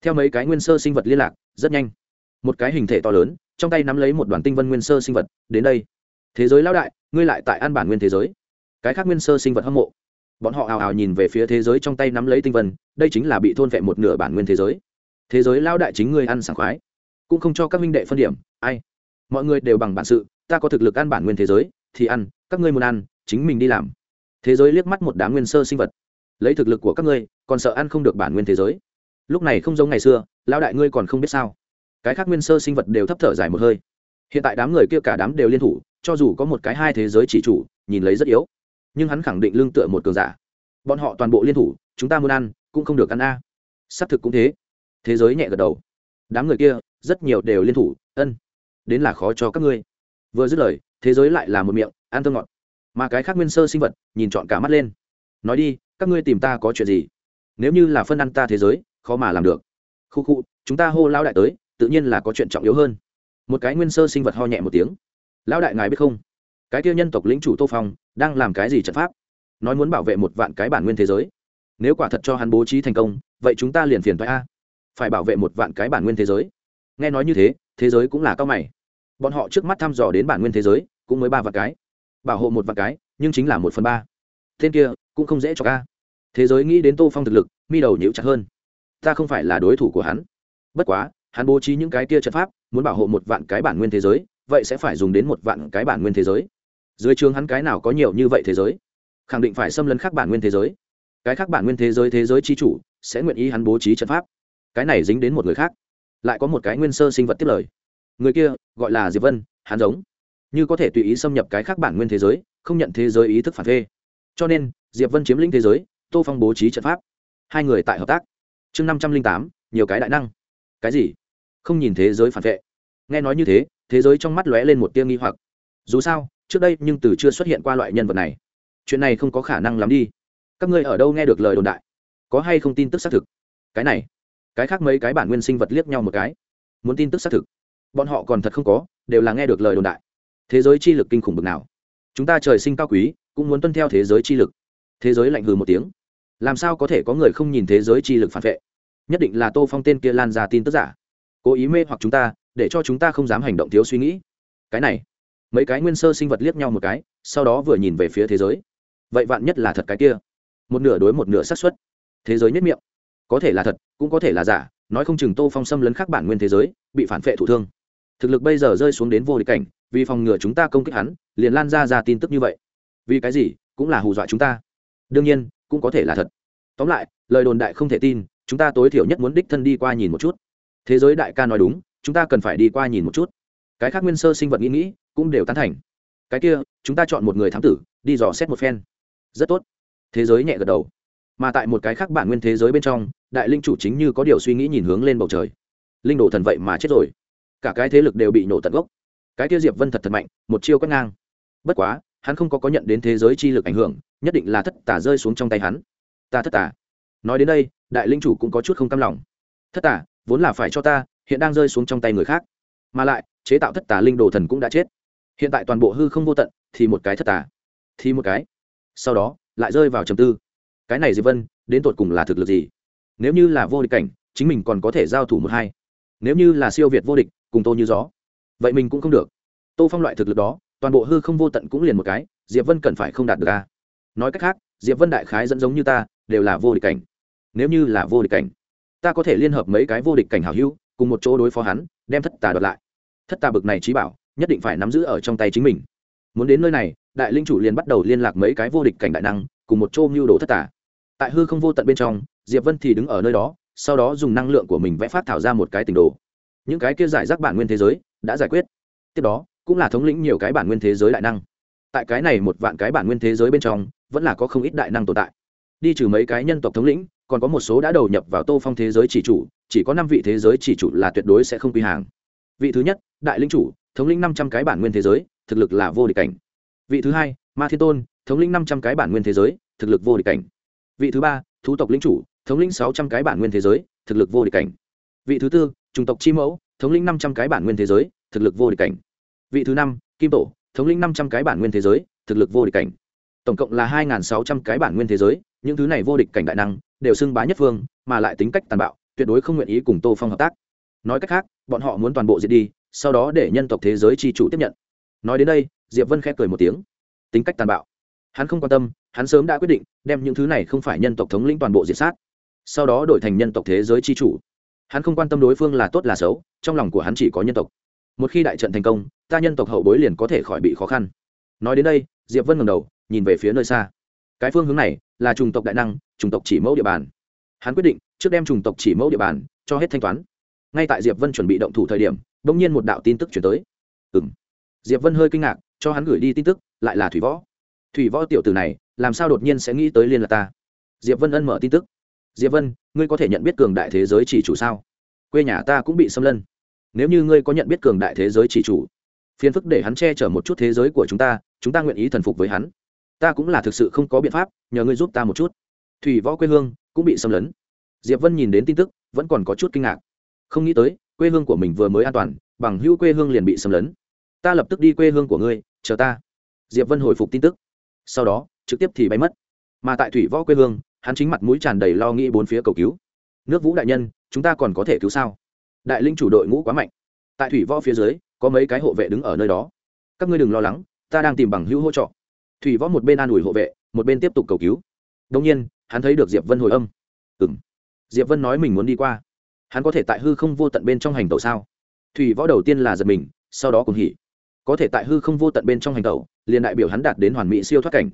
Theo mấy cái nguyên sơ sinh vật liên lạc, rất nhanh. Một cái hình thể to lớn, trong tay nắm lấy một đoàn tinh vân nguyên sơ sinh vật, đến đây. Thế giới lão đại, ngươi lại tại an bản nguyên thế giới. Cái khác nguyên sơ sinh vật hâm mộ. Bọn họ ào ào nhìn về phía thế giới trong tay nắm lấy tinh vân, đây chính là bị thôn vẹn một nửa bản nguyên thế giới. Thế giới lão đại chính ngươi ăn sảng khoái, cũng không cho các minh đệ phân điểm, ai? Mọi người đều bằng bản sự, ta có thực lực ăn bản nguyên thế giới, thì ăn, các ngươi muốn ăn, chính mình đi làm thế giới liếc mắt một đám nguyên sơ sinh vật. Lấy thực lực của các ngươi, còn sợ ăn không được bản nguyên thế giới. Lúc này không giống ngày xưa, lão đại ngươi còn không biết sao. Cái khác nguyên sơ sinh vật đều thấp thở dài một hơi. Hiện tại đám người kia cả đám đều liên thủ, cho dù có một cái hai thế giới chỉ chủ, nhìn lấy rất yếu. Nhưng hắn khẳng định lương tựa một cường giả. Bọn họ toàn bộ liên thủ, chúng ta muốn ăn, cũng không được ăn a. À. xác thực cũng thế. Thế giới nhẹ gật đầu. Đám người kia, rất nhiều đều liên thủ, ân. Đến là khó cho các ngươi. Vừa dứt lời, thế giới lại là một miệng, ăn thơ ngọt mà cái khác nguyên sơ sinh vật nhìn chọn cả mắt lên. Nói đi, các ngươi tìm ta có chuyện gì? Nếu như là phân ăn ta thế giới, khó mà làm được. Khu khu, chúng ta hô lao đại tới, tự nhiên là có chuyện trọng yếu hơn. Một cái nguyên sơ sinh vật ho nhẹ một tiếng. Lão đại ngài biết không? Cái kia nhân tộc lĩnh chủ tô phong đang làm cái gì trận pháp? Nói muốn bảo vệ một vạn cái bản nguyên thế giới. Nếu quả thật cho hắn bố trí thành công, vậy chúng ta liền phiền thoại a. Phải bảo vệ một vạn cái bản nguyên thế giới. Nghe nói như thế thế giới cũng là cao mày. Bọn họ trước mắt thăm dò đến bản nguyên thế giới, cũng mới ba vạn cái bảo hộ một vạn cái, nhưng chính là một phần ba. Tên kia, cũng không dễ cho ca. Thế giới nghĩ đến tô phong thực lực, mi đầu nhịu chặt hơn. Ta không phải là đối thủ của hắn. Bất quá, hắn bố trí những cái kia trận pháp, muốn bảo hộ một vạn cái bản nguyên thế giới, vậy sẽ phải dùng đến một vạn cái bản nguyên thế giới. Dưới trường hắn cái nào có nhiều như vậy thế giới? Khẳng định phải xâm lấn khác bản nguyên thế giới. Cái khác bản nguyên thế giới thế giới chi chủ, sẽ nguyện ý hắn bố trí trận pháp. Cái này dính đến một người khác. Lại có một cái nguyên sơ sinh vật tiếp lời. Người kia, gọi là diệp vân, hắn giống như có thể tùy ý xâm nhập cái khác bản nguyên thế giới, không nhận thế giới ý thức phản phê. Cho nên, diệp vân chiếm lĩnh thế giới, tô phong bố trí trận pháp. Hai người tại hợp tác. Chương năm trăm linh tám, nhiều cái đại năng. Cái gì? Không nhìn thế giới phản vệ nghe nói như thế thế giới trong mắt lóe lên một tia nghi hoặc. Dù sao, trước đây nhưng từ chưa xuất hiện qua loại nhân vật này. Chuyện này không có khả năng lắm đi. Các ngươi ở đâu nghe được lời đồn đại? Có hay không tin tức xác thực? Cái này, cái khác mấy cái bản nguyên sinh vật liếc nhau một cái. Muốn tin tức xác thực? Bọn họ còn thật không có, đều là nghe được lời đồn đại thế giới chi lực kinh khủng bực nào. Chúng ta trời sinh cao quý, cũng muốn tuân theo thế giới chi lực. Thế giới lạnh hừ một tiếng. Làm sao có thể có người không nhìn thế giới chi lực phản vệ? Nhất định là tô phong tên kia lan ra tin tức giả. Cố ý mê hoặc chúng ta, để cho chúng ta không dám hành động thiếu suy nghĩ. Cái này, mấy cái nguyên sơ sinh vật liếc nhau một cái, sau đó vừa nhìn về phía thế giới. Vậy vạn nhất là thật cái kia? Một nửa đối một nửa xác suất. Thế giới nhất miệng. Có thể là thật, cũng có thể là giả, nói không chừng tô phong xâm lấn khắc bản nguyên thế giới, bị phản vệ thủ thương thực lực bây giờ rơi xuống đến vô địch cảnh, vì phòng ngừa chúng ta công kích hắn, liền lan ra ra tin tức như vậy. Vì cái gì? Cũng là hù dọa chúng ta. Đương nhiên, cũng có thể là thật. Tóm lại, lời đồn đại không thể tin, chúng ta tối thiểu nhất muốn đích thân đi qua nhìn một chút. Thế giới đại ca nói đúng, chúng ta cần phải đi qua nhìn một chút. Cái khác nguyên sơ sinh vật nghĩ nghĩ, cũng đều tán thành. Cái kia, chúng ta chọn một người thám tử, đi dò xét một phen. Rất tốt. Thế giới nhẹ gật đầu. Mà tại một cái khác bản nguyên thế giới bên trong, đại linh chủ chính như có điều suy nghĩ nhìn hướng lên bầu trời. Linh đồ thần vậy mà chết rồi cả cái thế lực đều bị nổ tận gốc. Cái tiêu diệp vân thật thật mạnh, một chiêu quét ngang. Bất quá, hắn không có có nhận đến thế giới chi lực ảnh hưởng, nhất định là thất tả rơi xuống trong tay hắn. Ta thất tả nói đến đây, đại linh chủ cũng có chút không cam lòng. Thất tả vốn là phải cho ta, hiện đang rơi xuống trong tay người khác. Mà lại, chế tạo thất tả linh đồ thần cũng đã chết. Hiện tại toàn bộ hư không vô tận, thì một cái thất tả thì một cái. Sau đó, lại rơi vào trầm tư. Cái này diệp vân, đến tột cùng là thực lực gì? Nếu như là vô địch cảnh, chính mình còn có thể giao thủ một hai nếu như là siêu việt vô địch, cùng tô như gió, vậy mình cũng không được. Tô phong loại thực lực đó, toàn bộ hư không vô tận cũng liền một cái, diệp vân cần phải không đạt được a nói cách khác, diệp vân đại khái dẫn giống như ta, đều là vô địch cảnh. Nếu như là vô địch cảnh, ta có thể liên hợp mấy cái vô địch cảnh hảo hữu, cùng một chỗ đối phó hắn, đem thất tà đoạt lại. Thất tà bực này trí bảo, nhất định phải nắm giữ ở trong tay chính mình. Muốn đến nơi này, đại linh chủ liền bắt đầu liên lạc mấy cái vô địch cảnh đại năng, cùng một chỗ mưu đồ thất tà. Tại hư không vô tận bên trong, diệp vân thì đứng ở nơi đó sau đó dùng năng lượng của mình vẽ phát thảo ra một cái tình đồ. Những cái kia giải rác bản nguyên thế giới đã giải quyết. Tiếp đó, cũng là thống lĩnh nhiều cái bản nguyên thế giới đại năng. Tại cái này một vạn cái bản nguyên thế giới bên trong, vẫn là có không ít đại năng tồn tại. Đi trừ mấy cái nhân tộc thống lĩnh, còn có một số đã đầu nhập vào tô phong thế giới chỉ chủ, chỉ có năm vị thế giới chỉ chủ là tuyệt đối sẽ không quy hàng. Vị thứ nhất, đại linh chủ, thống lĩnh năm trăm cái bản nguyên thế giới, thực lực là vô địch cảnh. Vị thứ hai, ma thiên tôn, thống lĩnh năm trăm cái bản nguyên thế giới, thực lực vô địch cảnh. Vị thứ ba, thú tộc lĩnh chủ thống lĩnh sáu trăm cái bản nguyên thế giới, thực lực vô địch cảnh. Vị thứ tư, chủng tộc chi mẫu, thống lĩnh năm trăm cái bản nguyên thế giới, thực lực vô địch cảnh. Vị thứ năm, kim tổ, thống lĩnh năm trăm cái bản nguyên thế giới, thực lực vô địch cảnh. Tổng cộng là hai sáu trăm cái bản nguyên thế giới, những thứ này vô địch cảnh đại năng, đều xưng bá nhất phương mà lại tính cách tàn bạo, tuyệt đối không nguyện ý cùng tô phong hợp tác. Nói cách khác, bọn họ muốn toàn bộ diệt đi, sau đó để nhân tộc thế giới chi chủ tiếp nhận. Nói đến đây, diệp vân khẽ cười một tiếng. Tính cách tàn bạo. Hắn không quan tâm, hắn sớm đã quyết định, đem những thứ này không phải nhân tộc thống lĩnh toàn bộ diệt sát sau đó đổi thành nhân tộc thế giới chi chủ. Hắn không quan tâm đối phương là tốt là xấu, trong lòng của hắn chỉ có nhân tộc. Một khi đại trận thành công, ta nhân tộc hậu bối liền có thể khỏi bị khó khăn. Nói đến đây, diệp vân ngầm đầu, nhìn về phía nơi xa. Cái phương hướng này là chủng tộc đại năng, chủng tộc chỉ mẫu địa bàn. Hắn quyết định trước đem chủng tộc chỉ mẫu địa bàn cho hết thanh toán. Ngay tại diệp vân chuẩn bị động thủ thời điểm, bỗng nhiên một đạo tin tức chuyển tới. Ừ m diệp vân hơi kinh ngạc, cho hắn gửi đi tin tức, lại là thủy võ. Thủy võ tiểu tử này, làm sao đột nhiên sẽ nghĩ tới liên là ta? Diệp vân ân mở tin tức diệp vân, ngươi có thể nhận biết cường đại thế giới chỉ chủ sao? Quê nhà ta cũng bị xâm lân nếu như ngươi có nhận biết cường đại thế giới chỉ chủ, phiền phức để hắn che chở một chút thế giới của chúng ta chúng ta nguyện ý thần phục với hắn. Ta cũng là thực sự không có biện pháp, nhờ ngươi giúp ta một chút. Thủy võ quê hương cũng bị xâm lấn. Diệp vân nhìn đến tin tức, vẫn còn có chút kinh ngạc. Không nghĩ tới, quê hương của mình vừa mới an toàn, bằng hữu quê hương liền bị xâm lấn. Ta lập tức đi quê hương của ngươi, chờ ta. Diệp vân hồi phục tin tức. Sau đó, trực tiếp thì bay mất. Mà tại thủy võ quê hương hắn chính mặt mũi tràn đầy lo nghĩ bốn phía cầu cứu. Nước vũ đại nhân, chúng ta còn có thể cứu sao? Đại linh chủ đội ngũ quá mạnh. Tại thủy võ phía dưới, có mấy cái hộ vệ đứng ở nơi đó. Các ngươi đừng lo lắng, ta đang tìm bằng hữu hỗ trợ. Thủy võ một bên an ủi hộ vệ, một bên tiếp tục cầu cứu. Đông nhiên, hắn thấy được diệp vân hồi âm. Ừ m diệp vân nói mình muốn đi qua. Hắn có thể tại hư không vô tận bên trong hành tàu sao? Thủy võ đầu tiên là giật mình, sau đó cùng hỉ. Có thể tại hư không vô tận bên trong hành tàu liền đại biểu hắn đạt đến hoàn mỹ siêu thoát cảnh.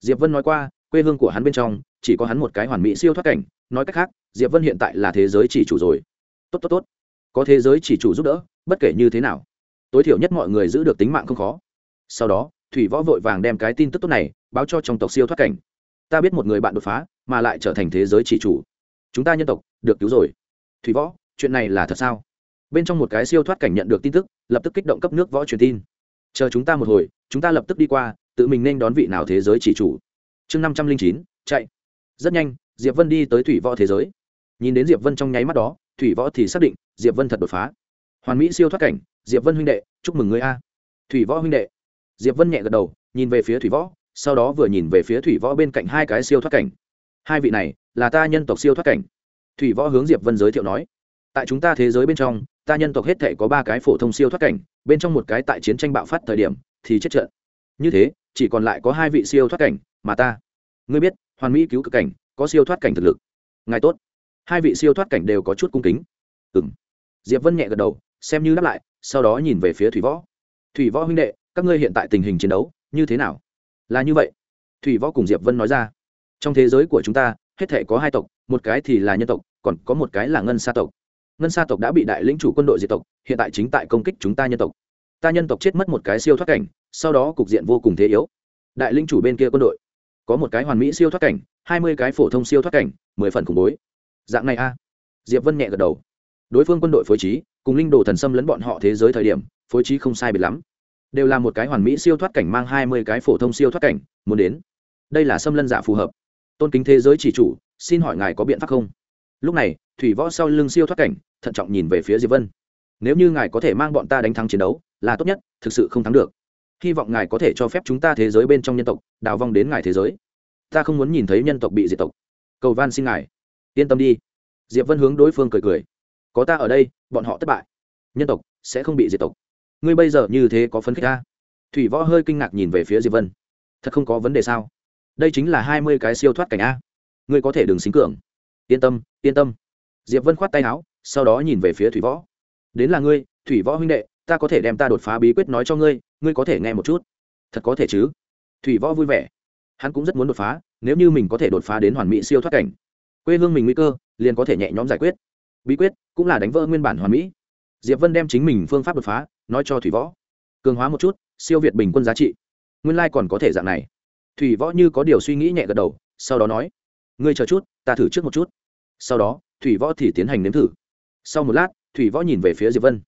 Diệp vân nói qua quê hương của hắn bên trong, chỉ có hắn một cái hoàn mỹ siêu thoát cảnh. Nói cách khác, diệp vân hiện tại là thế giới chỉ chủ rồi. Tốt tốt tốt. Có thế giới chỉ chủ giúp đỡ, bất kể như thế nào, tối thiểu nhất mọi người giữ được tính mạng không khó. Sau đó, thủy võ vội vàng đem cái tin tức tốt này báo cho trong tộc siêu thoát cảnh. Ta biết một người bạn đột phá, mà lại trở thành thế giới chỉ chủ. Chúng ta nhân tộc, được cứu rồi. Thủy võ, chuyện này là thật sao? Bên trong một cái siêu thoát cảnh nhận được tin tức, lập tức kích động cấp nước võ truyền tin. Chờ chúng ta một hồi, chúng ta lập tức đi qua, tự mình nên đón vị nào thế giới chỉ chủ chương năm trăm linh chín, chạy. Rất nhanh, diệp vân đi tới thủy võ thế giới. Nhìn đến diệp vân trong nháy mắt đó, thủy võ thì xác định diệp vân thật đột phá. Hoàn mỹ siêu thoát cảnh, diệp vân huynh đệ, chúc mừng người a. Thủy võ huynh đệ. Diệp vân nhẹ gật đầu, nhìn về phía thủy võ, sau đó vừa nhìn về phía thủy võ bên cạnh hai cái siêu thoát cảnh. Hai vị này, là ta nhân tộc siêu thoát cảnh. Thủy võ hướng diệp vân giới thiệu nói, tại chúng ta thế giới bên trong, ta nhân tộc hết thể có ba cái phổ thông siêu thoát cảnh, bên trong một cái tại chiến tranh bạo phát thời điểm thì chết trận. Như thế, chỉ còn lại có hai vị siêu thoát cảnh mà ta. Ngươi biết, hoàn mỹ cứu cực cảnh, có siêu thoát cảnh thực lực. Ngài tốt. Hai vị siêu thoát cảnh đều có chút cung kính. Ừ m diệp vân nhẹ gật đầu, xem như đáp lại, sau đó nhìn về phía thủy võ. Thủy võ huynh đệ, các ngươi hiện tại tình hình chiến đấu, như thế nào? Là như vậy. Thủy võ cùng diệp vân nói ra. Trong thế giới của chúng ta, hết thể có hai tộc, một cái thì là nhân tộc, còn có một cái là ngân sa tộc. Ngân sa tộc đã bị đại lĩnh chủ quân đội diệt tộc, hiện tại chính tại công kích chúng ta nhân tộc. Ta nhân tộc chết mất một cái siêu thoát cảnh, sau đó cục diện vô cùng thế yếu. Đại lĩnh chủ bên kia quân đội có một cái hoàn mỹ siêu thoát cảnh, hai mươi cái phổ thông siêu thoát cảnh, mười phần khủng bối dạng này a. Diệp vân nhẹ gật đầu. Đối phương quân đội phối trí, cùng linh đồ thần xâm lấn bọn họ thế giới thời điểm, phối trí không sai biệt lắm. Đều là một cái hoàn mỹ siêu thoát cảnh mang hai mươi cái phổ thông siêu thoát cảnh, muốn đến. Đây là xâm lân giả phù hợp. Tôn kính thế giới chỉ chủ, xin hỏi ngài có biện pháp không? Lúc này, thủy võ sau lưng siêu thoát cảnh, thận trọng nhìn về phía diệp vân. Nếu như ngài có thể mang bọn ta đánh thắng chiến đấu, là tốt nhất, thực sự không thắng được hy vọng ngài có thể cho phép chúng ta thế giới bên trong nhân tộc đào vong đến ngài thế giới. Ta không muốn nhìn thấy nhân tộc bị diệt tộc. Cầu van xin ngài. Yên tâm đi. Diệp vân hướng đối phương cười cười. Có ta ở đây, bọn họ thất bại. Nhân tộc sẽ không bị diệt tộc. Ngươi bây giờ như thế có phấn khích ta? Thủy võ hơi kinh ngạc nhìn về phía diệp vân. Thật không có vấn đề sao? Đây chính là hai mươi cái siêu thoát cảnh a. Ngươi có thể đừng xính cường. Yên tâm yên tâm. Diệp vân khoát tay áo, sau đó nhìn về phía thủy võ. Đến là ngươi, thủy võ huynh đệ, ta có thể đem ta đột phá bí quyết nói cho ngươi ngươi có thể nghe một chút. Thật có thể chứ? Thủy võ vui vẻ. Hắn cũng rất muốn đột phá, nếu như mình có thể đột phá đến hoàn mỹ siêu thoát cảnh. Quê hương mình nguy cơ, liền có thể nhẹ nhõm giải quyết. Bí quyết, cũng là đánh vỡ nguyên bản hoàn mỹ. Diệp vân đem chính mình phương pháp đột phá, nói cho thủy võ. Cường hóa một chút, siêu việt bình quân giá trị. Nguyên lai、like、còn có thể dạng này. Thủy võ như có điều suy nghĩ nhẹ gật đầu, sau đó nói. Ngươi chờ chút, ta thử trước một chút. Sau đó, thủy võ thì tiến hành nếm thử. Sau một lát, thủy võ nhìn về phía diệp vân.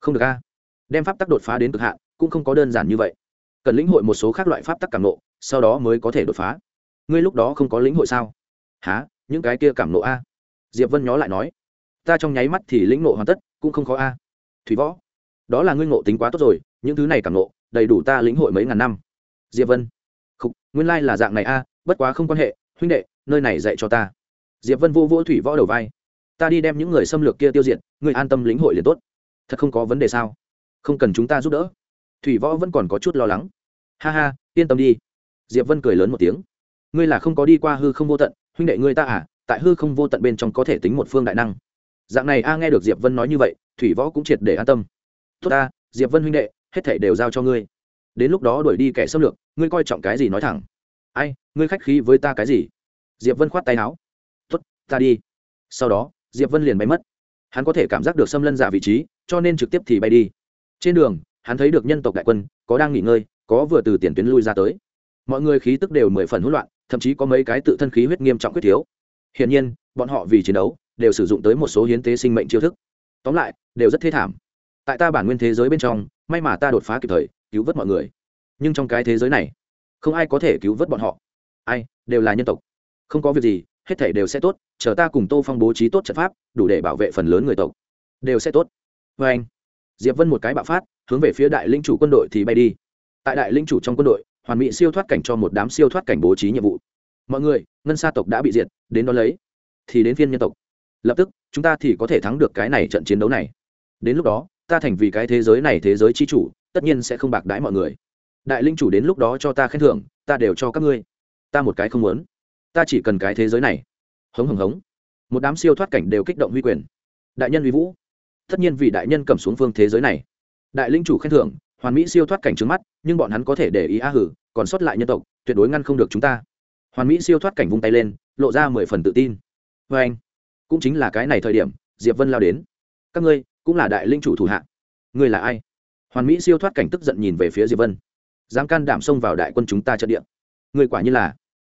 Không được a. Đem pháp tắc đột phá đến cực hạn cũng không có đơn giản như vậy. Cần lĩnh hội một số các loại pháp tắc cảm nộ sau đó mới có thể đột phá. Ngươi lúc đó không có lĩnh hội sao? Há những cái kia cảm nộ a? Diệp vân nhó lại nói. Ta trong nháy mắt thì lĩnh nộ hoàn tất cũng không khó a. Thủy võ đó là ngươi ngộ tính quá tốt rồi những thứ này cảm nộ, đầy đủ ta lĩnh hội mấy ngàn năm. Diệp vân khục, nguyên lai là dạng này a bất quá không quan hệ huynh đệ nơi này dạy cho ta. Diệp vân vô vô thủy võ đầu vai. Ta đi đem những người xâm lược kia tiêu diệt ngươi an tâm lĩnh hội liền tốt. Thật không có vấn đề sao? Không cần chúng ta giúp đỡ thủy võ vẫn còn có chút lo lắng. Ha ha, yên tâm đi. Diệp vân cười lớn một tiếng. Ngươi là không có đi qua hư không vô tận, huynh đệ ngươi ta à tại hư không vô tận bên trong có thể tính một phương đại năng. Dạng này a, nghe được diệp vân nói như vậy, thủy võ cũng triệt để an tâm. Tốt ta, diệp vân huynh đệ, hết thể đều giao cho ngươi. Đến lúc đó đuổi đi kẻ xâm lược, ngươi coi trọng cái gì nói thẳng. Ai, ngươi khách khí với ta cái gì? Diệp vân khoát tay áo. Tốt, ta đi. Sau đó, diệp vân liền bay mất. Hắn có thể cảm giác được xâm lân giả vị trí, cho nên trực tiếp thì bay đi. Trên đường hắn thấy được nhân tộc đại quân, có đang nghỉ ngơi, có vừa từ tiền tuyến lui ra tới. Mọi người khí tức đều mười phần hỗn loạn, thậm chí có mấy cái tự thân khí huyết nghiêm trọng quyết thiếu. Hiển nhiên, bọn họ vì chiến đấu, đều sử dụng tới một số hiến tế sinh mệnh chiêu thức. Tóm lại, đều rất thê thảm. Tại ta bản nguyên thế giới bên trong, may mà ta đột phá kịp thời, cứu vớt mọi người. Nhưng trong cái thế giới này, không ai có thể cứu vớt bọn họ. Ai, đều là nhân tộc. Không có việc gì, hết thể đều sẽ tốt, chờ ta cùng tô phong bố trí tốt trận pháp, đủ để bảo vệ phần lớn người tộc. Đều sẽ tốt. Vê anh diệp vân một cái bạo phát, hướng về phía đại linh chủ quân đội thì bay đi. Tại đại linh chủ trong quân đội, hoàn mỹ siêu thoát cảnh cho một đám siêu thoát cảnh bố trí nhiệm vụ. Mọi người, ngân sa tộc đã bị diệt, đến đó lấy. Thì đến phiên nhân tộc. Lập tức, chúng ta thì có thể thắng được cái này trận chiến đấu này. Đến lúc đó, ta thành vì cái thế giới này thế giới chi chủ, tất nhiên sẽ không bạc đãi mọi người. Đại linh chủ đến lúc đó cho ta khen thưởng, ta đều cho các ngươi. Ta một cái không muốn. Ta chỉ cần cái thế giới này. Hống hống hống. Một đám siêu thoát cảnh đều kích động huy quyền. Đại nhân uy vũ tất nhiên vì đại nhân cầm xuống phương thế giới này. Đại linh chủ khen thưởng, hoàn mỹ siêu thoát cảnh trước mắt, nhưng bọn hắn có thể để ý a hử, còn sót lại nhân tộc, tuyệt đối ngăn không được chúng ta. Hoàn mỹ siêu thoát cảnh vung tay lên, lộ ra mười phần tự tin. Vê anh, cũng chính là cái này thời điểm, diệp vân lao đến. Các ngươi, cũng là đại linh chủ thủ hạ. Ngươi là ai? Hoàn mỹ siêu thoát cảnh tức giận nhìn về phía diệp vân. Dám can đảm xông vào đại quân chúng ta trận địa. Ngươi quả như là.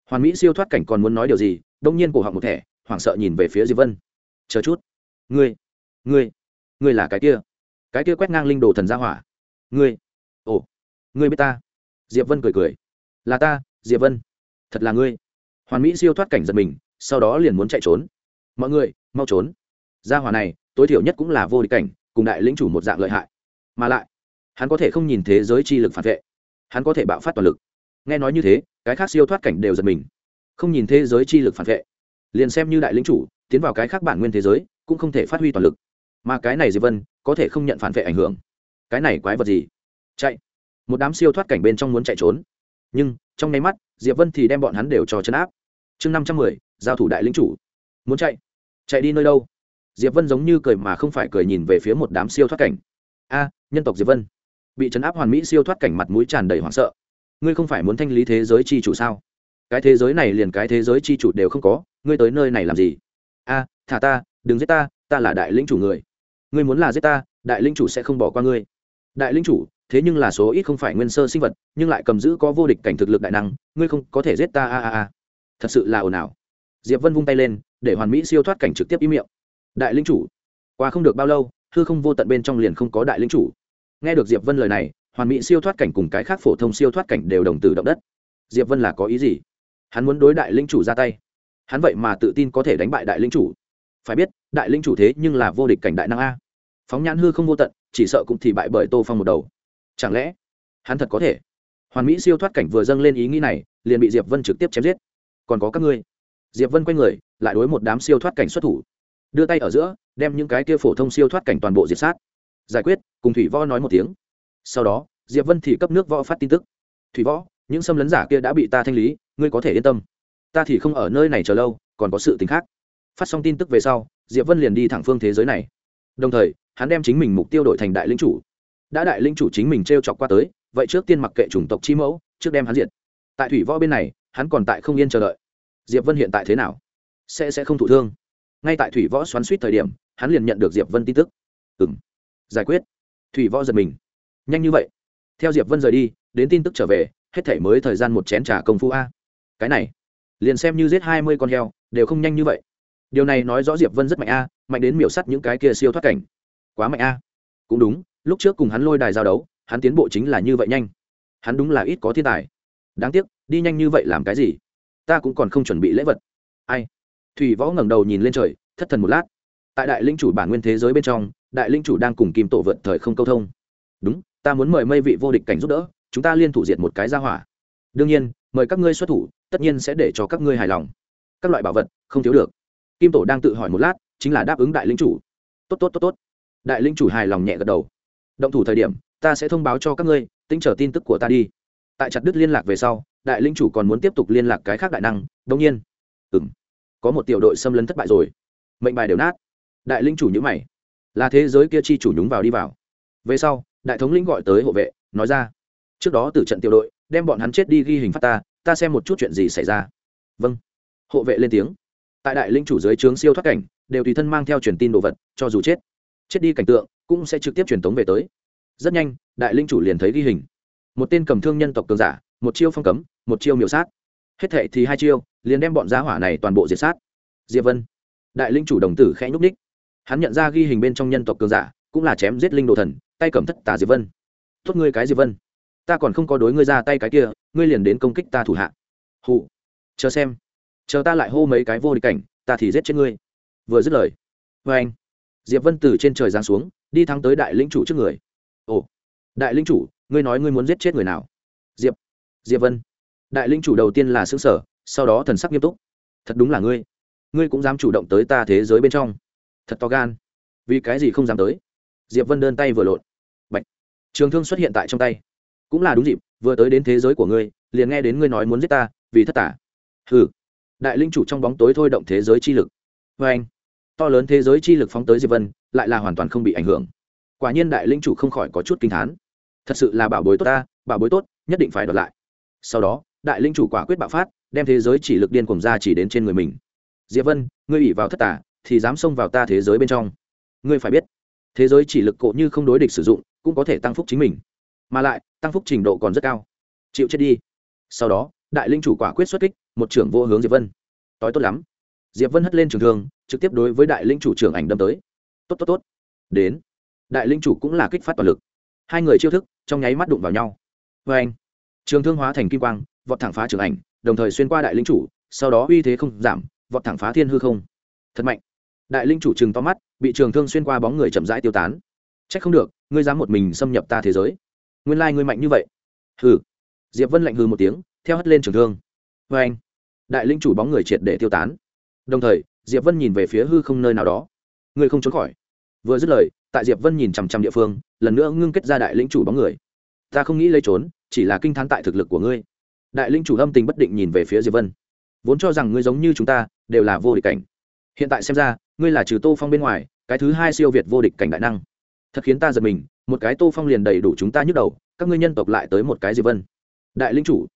Hoàn mỹ siêu thoát cảnh còn muốn nói điều gì, đông nhiên cổ họng một thẻ, hoảng sợ nhìn về phía diệp vân. Chờ chút. Ngươi ngươi ngươi là cái kia cái kia quét ngang linh đồ thần gia hỏa. Ngươi, ồ, ngươi biết ta? Diệp vân cười cười. Là ta, diệp vân. Thật là ngươi. Hoàn mỹ siêu thoát cảnh giật mình, sau đó liền muốn chạy trốn. Mọi người, mau trốn. Gia hỏa này, tối thiểu nhất cũng là vô địch cảnh, cùng đại lĩnh chủ một dạng lợi hại. Mà lại, hắn có thể không nhìn thế giới chi lực phản vệ. Hắn có thể bạo phát toàn lực. Nghe nói như thế, cái khác siêu thoát cảnh đều giật mình. Không nhìn thế giới chi lực phản vệ. Liền xem như đại lĩnh chủ, tiến vào cái khác bản nguyên thế giới, cũng không thể phát huy toàn lực mà cái này diệp vân có thể không nhận phản vệ ảnh hưởng. Cái này quái vật gì? Chạy. Một đám siêu thoát cảnh bên trong muốn chạy trốn. Nhưng, trong nháy mắt, diệp vân thì đem bọn hắn đều cho chấn áp. Chương năm trăm mười, giao thủ đại lĩnh chủ. Muốn chạy? Chạy đi nơi đâu? Diệp vân giống như cười mà không phải cười nhìn về phía một đám siêu thoát cảnh. A, nhân tộc diệp vân. Bị chấn áp hoàn mỹ siêu thoát cảnh mặt mũi tràn đầy hoảng sợ. Ngươi không phải muốn thanh lý thế giới chi chủ sao? Cái thế giới này liền cái thế giới chi chủ đều không có, ngươi tới nơi này làm gì? A, thả ta, đừng giết ta ta là đại lĩnh chủ người ngươi muốn là giết ta, đại linh chủ sẽ không bỏ qua ngươi. Đại linh chủ, thế nhưng là số ít không phải nguyên sơ sinh vật, nhưng lại cầm giữ có vô địch cảnh thực lực đại năng, ngươi không có thể giết ta, a a a. Thật sự là ồn ào. Diệp vân vung tay lên, để hoàn mỹ siêu thoát cảnh trực tiếp ý miệng. Đại linh chủ, qua không được bao lâu, hư không vô tận bên trong liền không có đại linh chủ. Nghe được diệp vân lời này, hoàn mỹ siêu thoát cảnh cùng cái khác phổ thông siêu thoát cảnh đều đồng tử động đất. Diệp vân là có ý gì? Hắn muốn đối đại linh chủ ra tay. Hắn vậy mà tự tin có thể đánh bại đại linh chủ. Phải biết, đại linh chủ thế nhưng là vô địch cảnh đại năng a phóng nhãn hư không vô tận, chỉ sợ cũng thì bại bởi tô phong một đầu. Chẳng lẽ, hắn thật có thể? Hoàn mỹ siêu thoát cảnh vừa dâng lên ý nghĩ này, liền bị diệp vân trực tiếp chém giết. Còn có các ngươi. Diệp vân quay người, lại đối một đám siêu thoát cảnh xuất thủ. Đưa tay ở giữa, đem những cái kia phổ thông siêu thoát cảnh toàn bộ diệt sát. Giải quyết, cùng thủy võ nói một tiếng. Sau đó, diệp vân thì cấp nước võ phát tin tức. Thủy võ, những xâm lấn giả kia đã bị ta thanh lý, ngươi có thể yên tâm. Ta thì không ở nơi này chờ lâu, còn có sự t khác. Phát xong tin tức về sau, diệp vân liền đi thẳng phương thế giới này đồng thời, hắn đem chính mình mục tiêu đổi thành đại lĩnh chủ. Đã đại lĩnh chủ chính mình t r e o chọc qua tới, vậy trước tiên mặc kệ chủng tộc chi mẫu, trước đem hắn diệt. Tại thủy võ bên này, hắn còn tại không yên chờ đợi. Diệp vân hiện tại thế nào? Sẽ sẽ không thụ thương. Ngay tại thủy võ xoắn suýt thời điểm, hắn liền nhận được diệp vân tin tức. Ừ m giải quyết. Thủy võ giật mình. Nhanh như vậy. Theo diệp vân rời đi, đến tin tức trở về, hết thể mới thời gian một chén t r à công phu a. Cái này, liền xem như giết hai mươi con heo, đều không nhanh như vậy điều này nói rõ diệp vân rất mạnh a, mạnh đến miểu sắt những cái kia siêu thoát cảnh. Quá mạnh a. Cũng đúng, lúc trước cùng hắn lôi đài giao đấu, hắn tiến bộ chính là như vậy nhanh. Hắn đúng là ít có thiên tài. Đáng tiếc, đi nhanh như vậy làm cái gì? Ta cũng còn không chuẩn bị lễ vật. Ai? Thủy võ ngẩng đầu nhìn lên trời, thất thần một lát. Tại đại linh chủ bản nguyên thế giới bên trong, đại linh chủ đang cùng kim tổ vượt thời không câu thông. Đúng, ta muốn mời mây vị vô địch cảnh giúp đỡ, chúng ta liên thủ diệt một cái ra hỏa. Đương nhiên, mời các ngươi xuất thủ, tất nhiên sẽ để cho các ngươi hài lòng. Các loại bảo vật, không thiếu được kim tổ đang tự hỏi một lát, chính là đáp ứng đại linh chủ. Tốt tốt tốt tốt. Đại linh chủ hài lòng nhẹ gật đầu. Động thủ thời điểm, ta sẽ thông báo cho các ngươi, tính chờ tin tức của ta đi. Tại chặt đứt liên lạc về sau, đại linh chủ còn muốn tiếp tục liên lạc cái khác đại năng đông nhiên. Ừ m có một tiểu đội xâm lấn thất bại rồi. Mệnh bài đều nát. Đại linh chủ nhữ mày. Là thế giới kia chi chủ nhúng vào đi vào. Về sau, đại thống lĩnh gọi tới hộ vệ, nói ra. Trước đó từ trận tiểu đội, đem bọn hắn chết đi ghi hình phát ta ta xem một chút chuyện gì xảy ra. Vâng. Hộ vệ lên tiếng tại đại linh chủ dưới trướng siêu thoát cảnh, đều tùy thân mang theo truyền tin đồ vật, cho dù chết chết đi cảnh tượng, cũng sẽ trực tiếp truyền tống về tới. Rất nhanh, đại linh chủ liền thấy ghi hình. Một tên cầm thương nhân tộc cường giả, một chiêu phong cấm, một chiêu miểu sát. Hết thệ thì hai chiêu, liền đem bọn giá hỏa này toàn bộ diệt sát. Diệp vân. Đại linh chủ đồng tử khẽ nhúc ních hắn nhận ra ghi hình bên trong nhân tộc cường giả, cũng là chém giết linh đồ thần, tay cầm thất tà diệp vân. Tốt ngươi cái diệp vân, ta còn không có đối ngươi ra tay cái kia, ngươi liền đến công kích ta thủ hạ. Hụ chờ xem chờ ta lại hô mấy cái vô địch cảnh, ta thì giết chết ngươi. Vừa dứt lời vê anh. Diệp vân từ trên trời giáng xuống, đi thắng tới đại lĩnh chủ trước người. Ồ, đại lĩnh chủ, ngươi nói ngươi muốn giết chết người nào? Diệp diệp vân. Đại lĩnh chủ đầu tiên là xương sở, sau đó thần sắc nghiêm túc. Thật đúng là ngươi. Ngươi cũng dám chủ động tới ta thế giới bên trong. Thật to gan. Vì cái gì không dám tới? Diệp vân đơn tay vừa lộn. Bạch. trường thương xuất hiện tại trong tay. Cũng là đúng dịp, vừa tới đến thế giới của ngươi, liền nghe đến ngươi nói muốn giết ta, vì thất tả. Hừ đại linh chủ trong bóng tối thôi động thế giới chi lực. Vê anh, to lớn thế giới chi lực phóng tới diệp vân, lại là hoàn toàn không bị ảnh hưởng. Quả nhiên đại linh chủ không khỏi có chút kinh thán. Thật sự là bảo bối tốt ta, bảo bối tốt, nhất định phải đoạt lại. Sau đó, đại linh chủ quả quyết bạo phát, đem thế giới chỉ lực điên cùng ra chỉ đến trên người mình. Diệp vân, ngươi ủy vào thất tả thì dám xông vào ta thế giới bên trong. Ngươi phải biết, thế giới chỉ lực cộ như không đối địch sử dụng, cũng có thể tăng phúc chính mình. Mà lại, tăng phúc trình độ còn rất cao. Chịu chết đi. Sau đó đại linh chủ quả quyết xuất kích, một trưởng vô hướng diệp vân. Tói tốt lắm. Diệp vân hất lên trường thương, trực tiếp đối với đại linh chủ trưởng ảnh đâm tới. Tốt tốt tốt. Đến. Đại linh chủ cũng là kích phát toàn lực. Hai người chiêu thức, trong nháy mắt đụng vào nhau. Vê anh, trường thương hóa thành kim quang, vọt thẳng phá trường ảnh, đồng thời xuyên qua đại linh chủ, sau đó uy thế không giảm, vọt thẳng phá thiên hư không. Thật mạnh. Đại linh chủ trừng to mắt, bị trường thương xuyên qua bóng người chậm rãi tiêu tán. C h ắ c không được, ngươi dám một mình xâm nhập ta thế giới. Nguyên lai ngươi mạnh như vậy. Hừ. Diệp vân lạnh hừ một tiếng theo hất lên trường thương. Vê anh, đại linh chủ bóng người triệt để tiêu tán. Đồng thời, diệp vân nhìn về phía hư không nơi nào đó. Người không trốn khỏi. Vừa dứt lời, tại diệp vân nhìn chằm chằm địa phương, lần nữa ngưng kết ra đại linh chủ bóng người. Ta không nghĩ lấy trốn, chỉ là kinh thán tại thực lực của ngươi. Đại linh chủ âm tình bất định nhìn về phía diệp vân. Vốn cho rằng ngươi giống như chúng ta, đều là vô địch cảnh. Hiện tại xem ra, ngươi là trừ tô phong bên ngoài, cái thứ hai siêu việt vô địch cảnh đại năng. Thật khiến ta giật mình, một cái tô phong liền đầy đủ chúng ta nhức đầu, các ngươi nhân tộc lại tới một cái diệp vân. Đại linh chủ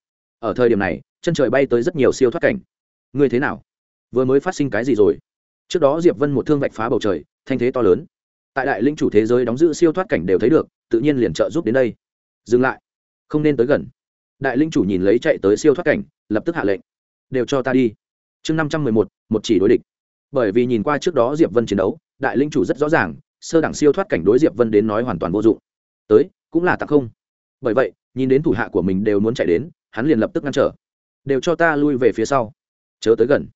ở thời điểm này, chân trời bay tới rất nhiều siêu thoát cảnh. Ngươi thế nào? Vừa mới phát sinh cái gì rồi? Trước đó diệp vân một thương vạch phá bầu trời, thanh thế to lớn. Tại đại linh chủ thế giới đóng giữ siêu thoát cảnh đều thấy được, tự nhiên liền trợ giúp đến đây. Dừng lại. Không nên tới gần. Đại linh chủ nhìn lấy chạy tới siêu thoát cảnh, lập tức hạ lệnh. Đều cho ta đi. Chương năm trăm mười một một chỉ đối địch. Bởi vì nhìn qua trước đó diệp vân chiến đấu, đại linh chủ rất rõ ràng, sơ đẳng siêu thoát cảnh đối diệp vân đến nói hoàn toàn vô dụng. Tới, cũng là tặng không. Bởi vậy, nhìn đến thủ hạ của mình đều muốn chạy đến hắn liền lập tức ngăn trở. Đều cho ta lui về phía sau. Chớ tới gần.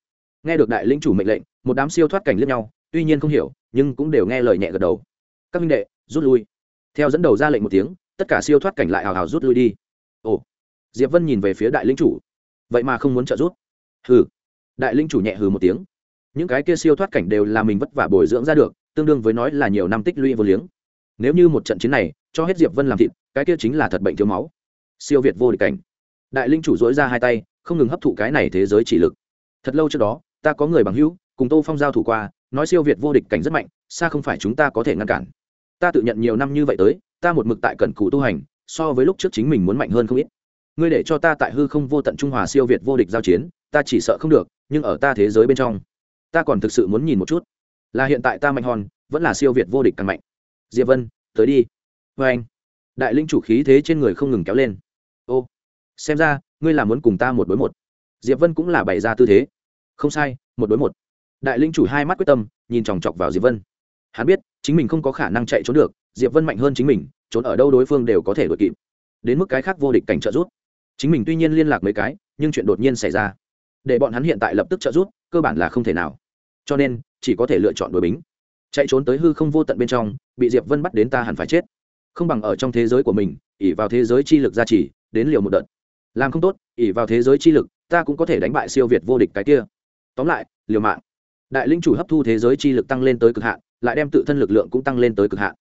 Nghe được đại linh chủ mệnh lệnh, một đám siêu thoát cảnh lướt nhau, tuy nhiên không hiểu, nhưng cũng đều nghe lời nhẹ gật đầu. Các minh đệ, rút lui. Theo dẫn đầu ra lệnh một tiếng, tất cả siêu thoát cảnh lại hào hào rút lui đi. Ồ. Diệp vân nhìn về phía đại linh chủ. Vậy mà không muốn trợ rút hừ. Đại linh chủ nhẹ hừ một tiếng. Những cái kia siêu thoát cảnh đều là mình vất vả bồi dưỡng ra được, tương đương với nói là nhiều năm tích lũy vô liếng. Nếu như một trận chiến này, cho hết diệp vân làm thịt, cái kia chính là thật bệnh thiếu máu. Siêu việt vô địch cảnh đại linh chủ dối ra hai tay, không ngừng hấp thụ cái này thế giới chỉ lực. Thật lâu trước đó, ta có người bằng hữu, cùng tô phong giao thủ qua, nói siêu việt vô địch cảnh rất mạnh, xa không phải chúng ta có thể ngăn cản. Ta tự nhận nhiều năm như vậy tới, ta một mực tại cẩn cù tu hành, so với lúc trước chính mình muốn mạnh hơn không ít. Ngươi để cho ta tại hư không vô tận trung hòa siêu việt vô địch giao chiến, ta chỉ sợ không được, nhưng ở ta thế giới bên trong, ta còn thực sự muốn nhìn một chút. Là hiện tại ta mạnh hòn vẫn là siêu việt vô địch càng mạnh. Diệp vân, tới đi. Vê anh. Đại linh chủ khí thế trên người không ngừng kéo lên. Ô xem ra, ngươi là muốn cùng ta một đối một. Diệp vân cũng là bày ra tư thế. Không sai, một đối một. Đại linh chủ hai mắt quyết tâm, nhìn chòng chọc vào diệp vân. Hắn biết, chính mình không có khả năng chạy trốn được, diệp vân mạnh hơn chính mình, trốn ở đâu đối phương đều có thể đuổi kịp. Đến mức cái khác vô địch cảnh trợ rút chính mình tuy nhiên liên lạc mấy cái, nhưng chuyện đột nhiên xảy ra. Để bọn hắn hiện tại lập tức trợ rút cơ bản là không thể nào. Cho nên, chỉ có thể lựa chọn đội bính. Chạy trốn tới hư không vô tận bên trong, bị diệp vân bắt đến ta hẳn phải chết. Không bằng ở trong thế giới của mình ỉ vào thế giới chi lực gia trì, đến liều một đợt làm không tốt ỉ vào thế giới chi lực, ta cũng có thể đánh bại siêu việt vô địch cái kia. Tóm lại, liều mạng. Đại linh chủ hấp thu thế giới chi lực tăng lên tới cực hạn, lại đem tự thân lực lượng cũng tăng lên tới cực hạn.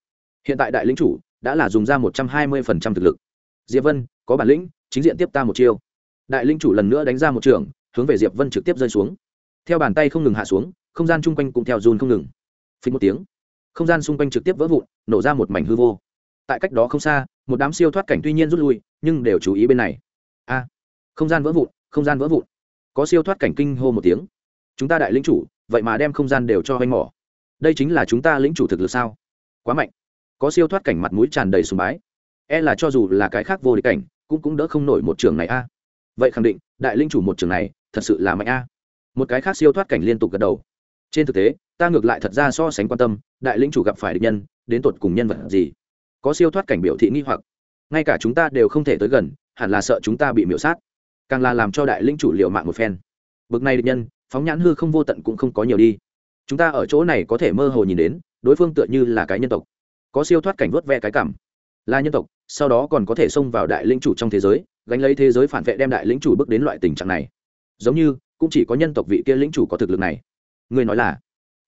Hiện tại đại linh chủ đã là dùng ra một trăm hai mươi phần trăm thực lực. Diệp vân, có bản lĩnh, chính diện tiếp ta một chiêu. Đại linh chủ lần nữa đánh ra một trường, hướng về diệp vân trực tiếp rơi xuống. Theo bàn tay không ngừng hạ xuống, không gian chung quanh cũng theo dùn không ngừng. Phí một tiếng, không gian xung quanh trực tiếp vỡ vụn, nổ ra một mảnh hư vô. Tại cách đó không xa, một đám siêu thoát cảnh tuy nhiên rút lui, nhưng đều chú ý bên này a, không gian vỡ vụn, không gian vỡ vụn. Có siêu thoát cảnh kinh hô một tiếng. Chúng ta đại lĩnh chủ, vậy mà đem không gian đều cho hoanh mỏ. Đây chính là chúng ta lĩnh chủ thực lực sao? Quá mạnh. Có siêu thoát cảnh mặt mũi tràn đầy sùng bái. E là cho dù là cái khác vô địch cảnh, cũng cũng đỡ không nổi một trường này a. Vậy khẳng định, đại linh chủ một trường này, thật sự là mạnh a. Một cái khác siêu thoát cảnh liên tục gật đầu. Trên thực tế, ta ngược lại thật ra so sánh quan tâm, đại linh chủ gặp phải địch nhân, đến tột cùng nhân vật gì? Có siêu thoát cảnh biểu thị nghi hoặc. Ngay cả chúng ta đều không thể tới gần hẳn là sợ chúng ta bị miễu sát. Càng là làm cho đại linh chủ liệu mạng một phen. Bực này địch nhân, phóng nhãn hư không vô tận cũng không có nhiều đi. Chúng ta ở chỗ này có thể mơ hồ nhìn đến, đối phương tựa như là cái nhân tộc. Có siêu thoát cảnh vớt ve cái cảm. Là nhân tộc, sau đó còn có thể xông vào đại lĩnh chủ trong thế giới, gánh lấy thế giới phản vệ đem đại lĩnh chủ bước đến loại tình trạng này. Giống như, cũng chỉ có nhân tộc vị kia lĩnh chủ có thực lực này. Người nói là,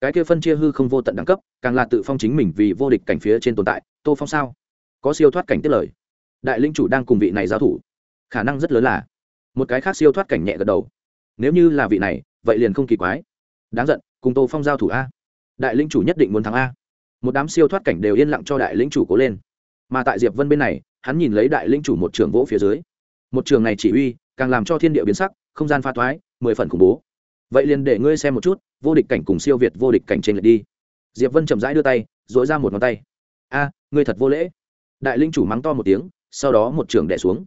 cái kia phân chia hư không vô tận đẳng cấp, càng là tự phong chính mình vì vô địch cảnh phía trên tồn tại. Tô phong sao? Có siêu thoát cảnh tiết lời đại linh chủ đang cùng vị này giao thủ. Khả năng rất lớn là, một cái khác siêu thoát cảnh nhẹ gật đầu. Nếu như là vị này, vậy liền không kỳ quái. Đáng giận, cùng tô phong giao thủ a. Đại linh chủ nhất định muốn thắng a. Một đám siêu thoát cảnh đều yên lặng cho đại linh chủ cố lên. Mà tại diệp vân bên này, hắn nhìn lấy đại linh chủ một trường vỗ phía dưới. Một trường này chỉ uy, càng làm cho thiên địa biến sắc, không gian pha thoái mười phần khủng bố. Vậy liền để ngươi xem một chút, vô địch cảnh cùng siêu việt vô địch cảnh trên lệch đi. Diệp vân chậm rãi đưa tay dội ra một ngón tay. A, ngươi thật vô lễ. Đại linh chủ mắng to một tiếng sau đó một trường đẻ xuống.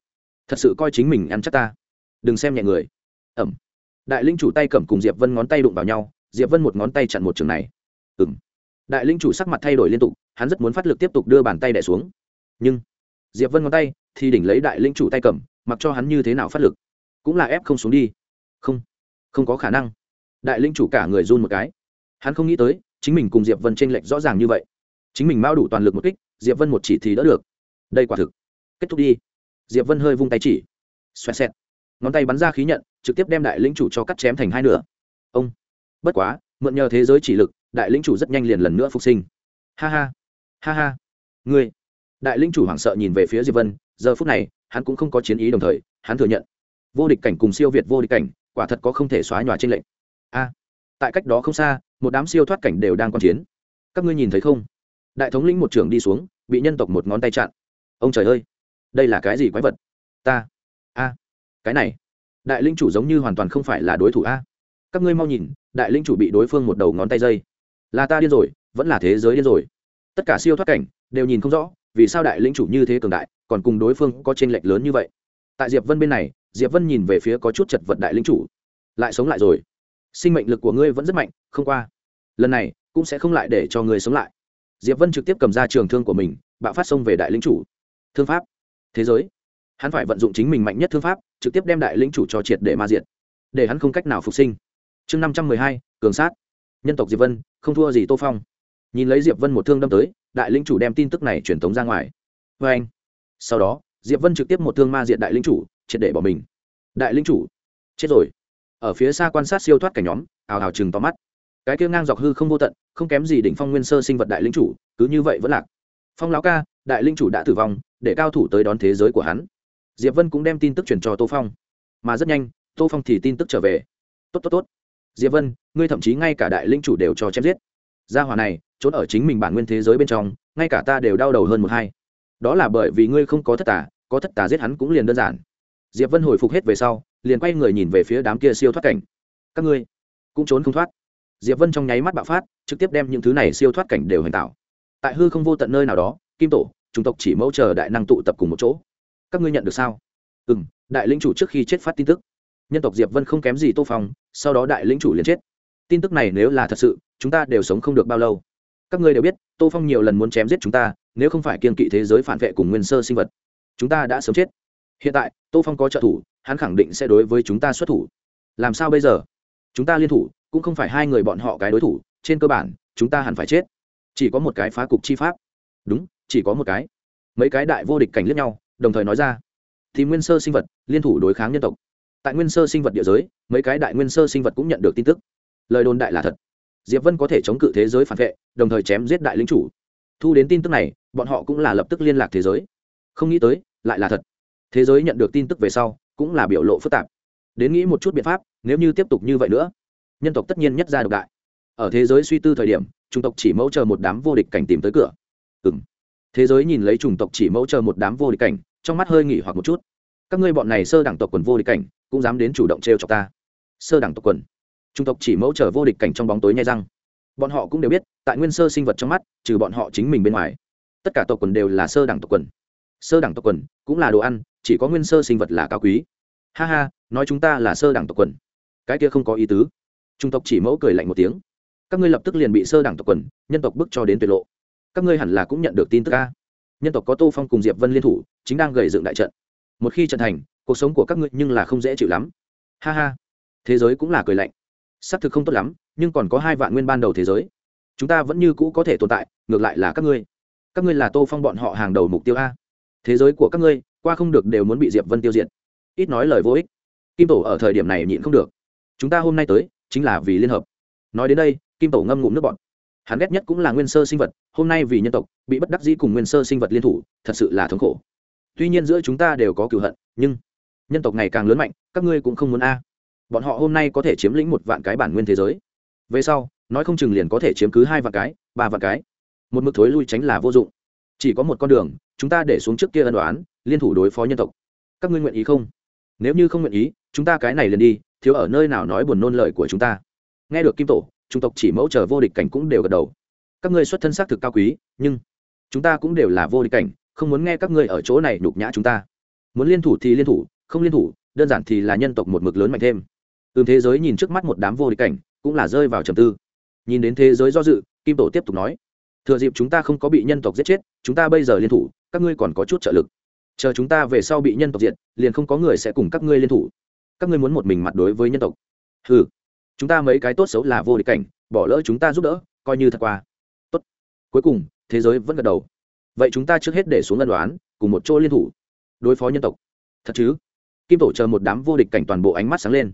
Thật sự coi chính mình ăn chắc ta. Đừng xem nhẹ người. Ẩm. Đại linh chủ tay cầm cùng diệp vân ngón tay đụng vào nhau, diệp vân một ngón tay chặn một trường này. Ừng đại linh chủ sắc mặt thay đổi liên tục, hắn rất muốn phát lực tiếp tục đưa bàn tay đẻ xuống. Nhưng, diệp vân ngón tay thì đỉnh lấy đại linh chủ tay cầm, mặc cho hắn như thế nào phát lực, cũng là ép không xuống đi. Không không có khả năng. Đại linh chủ cả người run một cái. Hắn không nghĩ tới, chính mình cùng diệp vân t r ê n lệch rõ ràng như vậy. Chính mình bao đủ toàn lực một kích, diệp vân một chỉ thì đỡ được. Đây quả thực kết thúc đi. Diệp vân hơi vung tay chỉ. Xoẹt xẹt. Ngón tay bắn ra khí nhận, trực tiếp đem đại linh chủ cho cắt chém thành hai nửa. Ông. Bất quá, mượn nhờ thế giới chỉ lực, đại linh chủ rất nhanh liền lần nữa phục sinh. Ha ha. Ha ha. Ngươi. Đại linh chủ hoảng sợ nhìn về phía diệp vân, giờ phút này, hắn cũng không có chiến ý đồng thời, hắn thừa nhận. Vô địch cảnh cùng siêu việt vô địch cảnh, quả thật có không thể xóa nhòa trên lệnh a. Tại cách đó không xa, một đám siêu thoát cảnh đều đang quan chiến. Các ngươi nhìn thấy không? Đại thống lĩnh một trưởng đi xuống, bị nhân tộc một ngón tay chặn. Ông trời ơi đây là cái gì quái vật? Ta. A. Cái này. Đại linh chủ giống như hoàn toàn không phải là đối thủ a. Các ngươi mau nhìn, đại linh chủ bị đối phương một đầu ngón tay dây. Là ta điên rồi, vẫn là thế giới điên rồi. Tất cả siêu thoát cảnh đều nhìn không rõ, vì sao đại linh chủ như thế cường đại, còn cùng đối phương có tranh lệch lớn như vậy? Tại diệp vân bên này, diệp vân nhìn về phía có chút chật vật đại linh chủ. Lại sống lại rồi. Sinh mệnh lực của ngươi vẫn rất mạnh, không qua. Lần này, cũng sẽ không lại để cho ngươi sống lại. Diệp vân trực tiếp cầm ra trường thương của mình, bạo phát xông về đại linh chủ. Thương pháp thế giới. Hắn phải vận dụng chính mình mạnh nhất thương pháp, trực tiếp đem đại linh chủ cho triệt để ma diệt, để hắn không cách nào phục sinh. Chương năm trăm mười hai, cường sát. Nhân tộc diệp vân, không thua gì tô phong. Nhìn lấy diệp vân một thương đâm tới, đại linh chủ đem tin tức này truyền tống ra ngoài. Vê anh, sau đó, diệp vân trực tiếp một thương ma diệt đại linh chủ, triệt để bỏ mình. Đại linh chủ, chết rồi. Ở phía xa quan sát siêu thoát cả nhóm, ào ào chừng to mắt. Cái kia ngang dọc hư không vô tận, không kém gì đỉnh phong nguyên sơ sinh vật đại linh chủ, cứ như vậy vẫn lạc. Phong lão ca đại linh chủ đã tử vong, để cao thủ tới đón thế giới của hắn. Diệp vân cũng đem tin tức truyền cho tô phong. Mà rất nhanh, tô phong thì tin tức trở về. Tốt tốt tốt. Diệp vân, ngươi thậm chí ngay cả đại linh chủ đều cho chém giết. Gia hỏa này, trốn ở chính mình bản nguyên thế giới bên trong, ngay cả ta đều đau đầu hơn một hai. Đó là bởi vì ngươi không có thất tà, có thất tà giết hắn cũng liền đơn giản. Diệp vân hồi phục hết về sau, liền quay người nhìn về phía đám kia siêu thoát cảnh. Các ngươi cũng trốn không thoát. Diệp vân trong nháy mắt bạo phát, trực tiếp đem những thứ này siêu thoát cảnh đều hành tạo. Tại hư không vô tận nơi nào đó, kim tổ chủng tộc chỉ mẫu chờ đại năng tụ tập cùng một chỗ. Các ngươi nhận được sao? Ừ m đại lĩnh chủ trước khi chết phát tin tức. Nhân tộc diệp vân không kém gì tô phong, sau đó đại lĩnh chủ liền chết. Tin tức này nếu là thật sự, chúng ta đều sống không được bao lâu. Các ngươi đều biết, tô phong nhiều lần muốn chém giết chúng ta, nếu không phải kiên kỵ thế giới phản vệ cùng nguyên sơ sinh vật, chúng ta đã sớm chết. Hiện tại, tô phong có trợ thủ, hắn khẳng định sẽ đối với chúng ta xuất thủ. Làm sao bây giờ? Chúng ta liên thủ, cũng không phải hai người bọn họ cái đối thủ, trên cơ bản, chúng ta hẳn phải chết. Chỉ có một cái phá cục chi pháp. Đúng chỉ có một cái. Mấy cái đại vô địch cảnh liếc nhau, đồng thời nói ra, thì nguyên sơ sinh vật, liên thủ đối kháng nhân tộc. Tại nguyên sơ sinh vật địa giới, mấy cái đại nguyên sơ sinh vật cũng nhận được tin tức. Lời đồn đại là thật. Diệp vân có thể chống cự thế giới phản vệ, đồng thời chém giết đại lính chủ. Thu đến tin tức này, bọn họ cũng là lập tức liên lạc thế giới. Không nghĩ tới, lại là thật. Thế giới nhận được tin tức về sau, cũng là biểu lộ phức tạp. Đến nghĩ một chút biện pháp, nếu như tiếp tục như vậy nữa, nhân tộc tất nhiên nhất ra độc đại. Ở thế giới suy tư thời điểm trung tộc chỉ mẫu chờ một đám vô địch cảnh tìm tới cửa. Ừ m thế giới nhìn lấy chủng tộc chỉ mẫu chờ một đám vô địch cảnh, trong mắt hơi nghỉ hoặc một chút. Các ngươi bọn này sơ đẳng tộc quần vô địch cảnh, cũng dám đến chủ động t r e o chọc ta. Sơ đẳng tộc quần. Chủng tộc chỉ mẫu chờ vô địch cảnh trong bóng tối nhai răng. Bọn họ cũng đều biết, tại nguyên sơ sinh vật trong mắt, trừ bọn họ chính mình bên ngoài, tất cả tộc quần đều là sơ đẳng tộc quần. Sơ đẳng tộc quần cũng là đồ ăn, chỉ có nguyên sơ sinh vật là cao quý. Ha ha, nói chúng ta là sơ đẳng tộc quần. Cái kia không có ý tứ. Trung tộc chỉ mẫu cười lạnh một tiếng. Các ngươi lập tức liền bị sơ đẳng tộc quần, nhân tộc bức cho đến tuyệt lộ các ngươi hẳn là cũng nhận được tin tức a. Nhân tộc có tô phong cùng diệp vân liên thủ, chính đang gầy dựng đại trận. Một khi trận thành, cuộc sống của các ngươi nhưng là không dễ chịu lắm. Ha ha. Thế giới cũng là cười lạnh. Xác thực không tốt lắm, nhưng còn có hai vạn nguyên ban đầu thế giới. Chúng ta vẫn như cũ có thể tồn tại, ngược lại là các ngươi. Các ngươi là tô phong bọn họ hàng đầu mục tiêu a. Thế giới của các ngươi, qua không được đều muốn bị diệp vân tiêu diệt. Ít nói lời vô ích. Kim tổ ở thời điểm này nhịn không được. Chúng ta hôm nay tới, chính là vì liên hợp. Nói đến đây, kim tổ ngâm ngụm nước bọn hắn ghét nhất cũng là nguyên sơ sinh vật, hôm nay vì nhân tộc, bị bất đắc dĩ cùng nguyên sơ sinh vật liên thủ, thật sự là thống khổ. Tuy nhiên giữa chúng ta đều có cựu hận, nhưng nhân tộc ngày càng lớn mạnh, các ngươi cũng không muốn a. Bọn họ hôm nay có thể chiếm lĩnh một vạn cái bản nguyên thế giới. Về sau, nói không chừng liền có thể chiếm cứ hai vạn cái, ba vạn cái. Một mực thối lui tránh là vô dụng. Chỉ có một con đường, chúng ta để xuống trước kia ân đoán liên thủ đối phó nhân tộc. Các ngươi nguyện ý không? Nếu như không nguyện ý, chúng ta cái này liền đi, thiếu ở nơi nào nói buồn nôn lời của chúng ta. Nghe được kim tổ trung tộc chỉ mẫu chờ vô địch cảnh cũng đều gật đầu. Các ngươi xuất thân xác thực cao quý, nhưng chúng ta cũng đều là vô địch cảnh, không muốn nghe các ngươi ở chỗ này nhục nhã chúng ta. Muốn liên thủ thì liên thủ, không liên thủ, đơn giản thì là nhân tộc một mực lớn mạnh thêm. Ừm, thế giới nhìn trước mắt một đám vô địch cảnh, cũng là rơi vào trầm tư. Nhìn đến thế giới do dự, kim tổ tiếp tục nói, thừa dịp chúng ta không có bị nhân tộc giết chết, chúng ta bây giờ liên thủ, các ngươi còn có chút trợ lực. Chờ chúng ta về sau bị nhân tộc diệt, liền không có người sẽ cùng các ngươi liên thủ. Các ngươi muốn một mình mặt đối với nhân tộc. Ừ chúng ta mấy cái tốt xấu là vô địch cảnh, bỏ lỡ chúng ta giúp đỡ, coi như thật qua. Tốt. Cuối cùng, thế giới vẫn gật đầu. Vậy chúng ta trước hết để xuống ân đoán cùng một chỗ liên thủ. Đối phó nhân tộc. Thật chứ? Kim tổ chờ một đám vô địch cảnh toàn bộ ánh mắt sáng lên.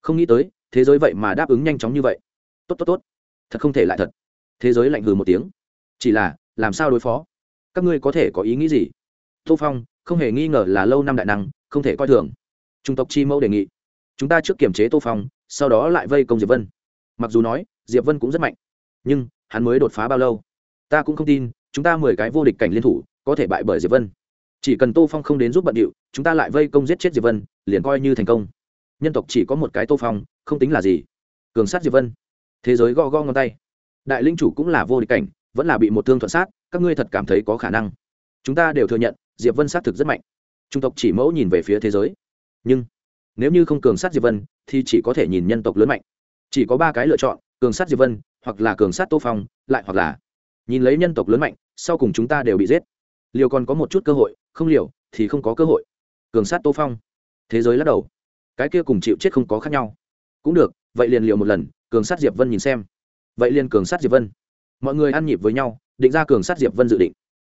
Không nghĩ tới, thế giới vậy mà đáp ứng nhanh chóng như vậy. Tốt tốt tốt. Thật không thể lại thật. Thế giới lạnh hừ một tiếng. Chỉ là, làm sao đối phó? Các ngươi có thể có ý nghĩ gì? Tô phong, không hề nghi ngờ là lâu năm đại năng, không thể coi thường. Trung tộc chi mẫu đề nghị. Chúng ta trước kiểm chế tô phong sau đó lại vây công diệp vân. Mặc dù nói, diệp vân cũng rất mạnh, nhưng hắn mới đột phá bao lâu? Ta cũng không tin, chúng ta mười cái vô địch cảnh liên thủ có thể bại bởi diệp vân. Chỉ cần tô phong không đến giúp bận điệu, chúng ta lại vây công giết chết diệp vân, liền coi như thành công. Nhân tộc chỉ có một cái tô phong, không tính là gì. Cường sát diệp vân. Thế giới go go ngón tay. Đại linh chủ cũng là vô địch cảnh, vẫn là bị một thương thuận sát, các ngươi thật cảm thấy có khả năng. Chúng ta đều thừa nhận, diệp vân xác thực rất mạnh. Trung tộc chỉ mẫu nhìn về phía thế giới. Nhưng nếu như không cường sát diệp vân, thì chỉ có thể nhìn nhân tộc lớn mạnh. Chỉ có ba cái lựa chọn, cường sát diệp vân, hoặc là cường sát tô phong, lại hoặc là nhìn lấy nhân tộc lớn mạnh, sau cùng chúng ta đều bị giết. Liều còn có một chút cơ hội, không liều thì không có cơ hội. Cường sát tô phong. Thế giới lắc đầu. Cái kia cùng chịu chết không có khác nhau. Cũng được, vậy liền liều một lần, cường sát diệp vân nhìn xem. Vậy liền cường sát diệp vân. Mọi người ăn nhịp với nhau, định ra cường sát diệp vân dự định.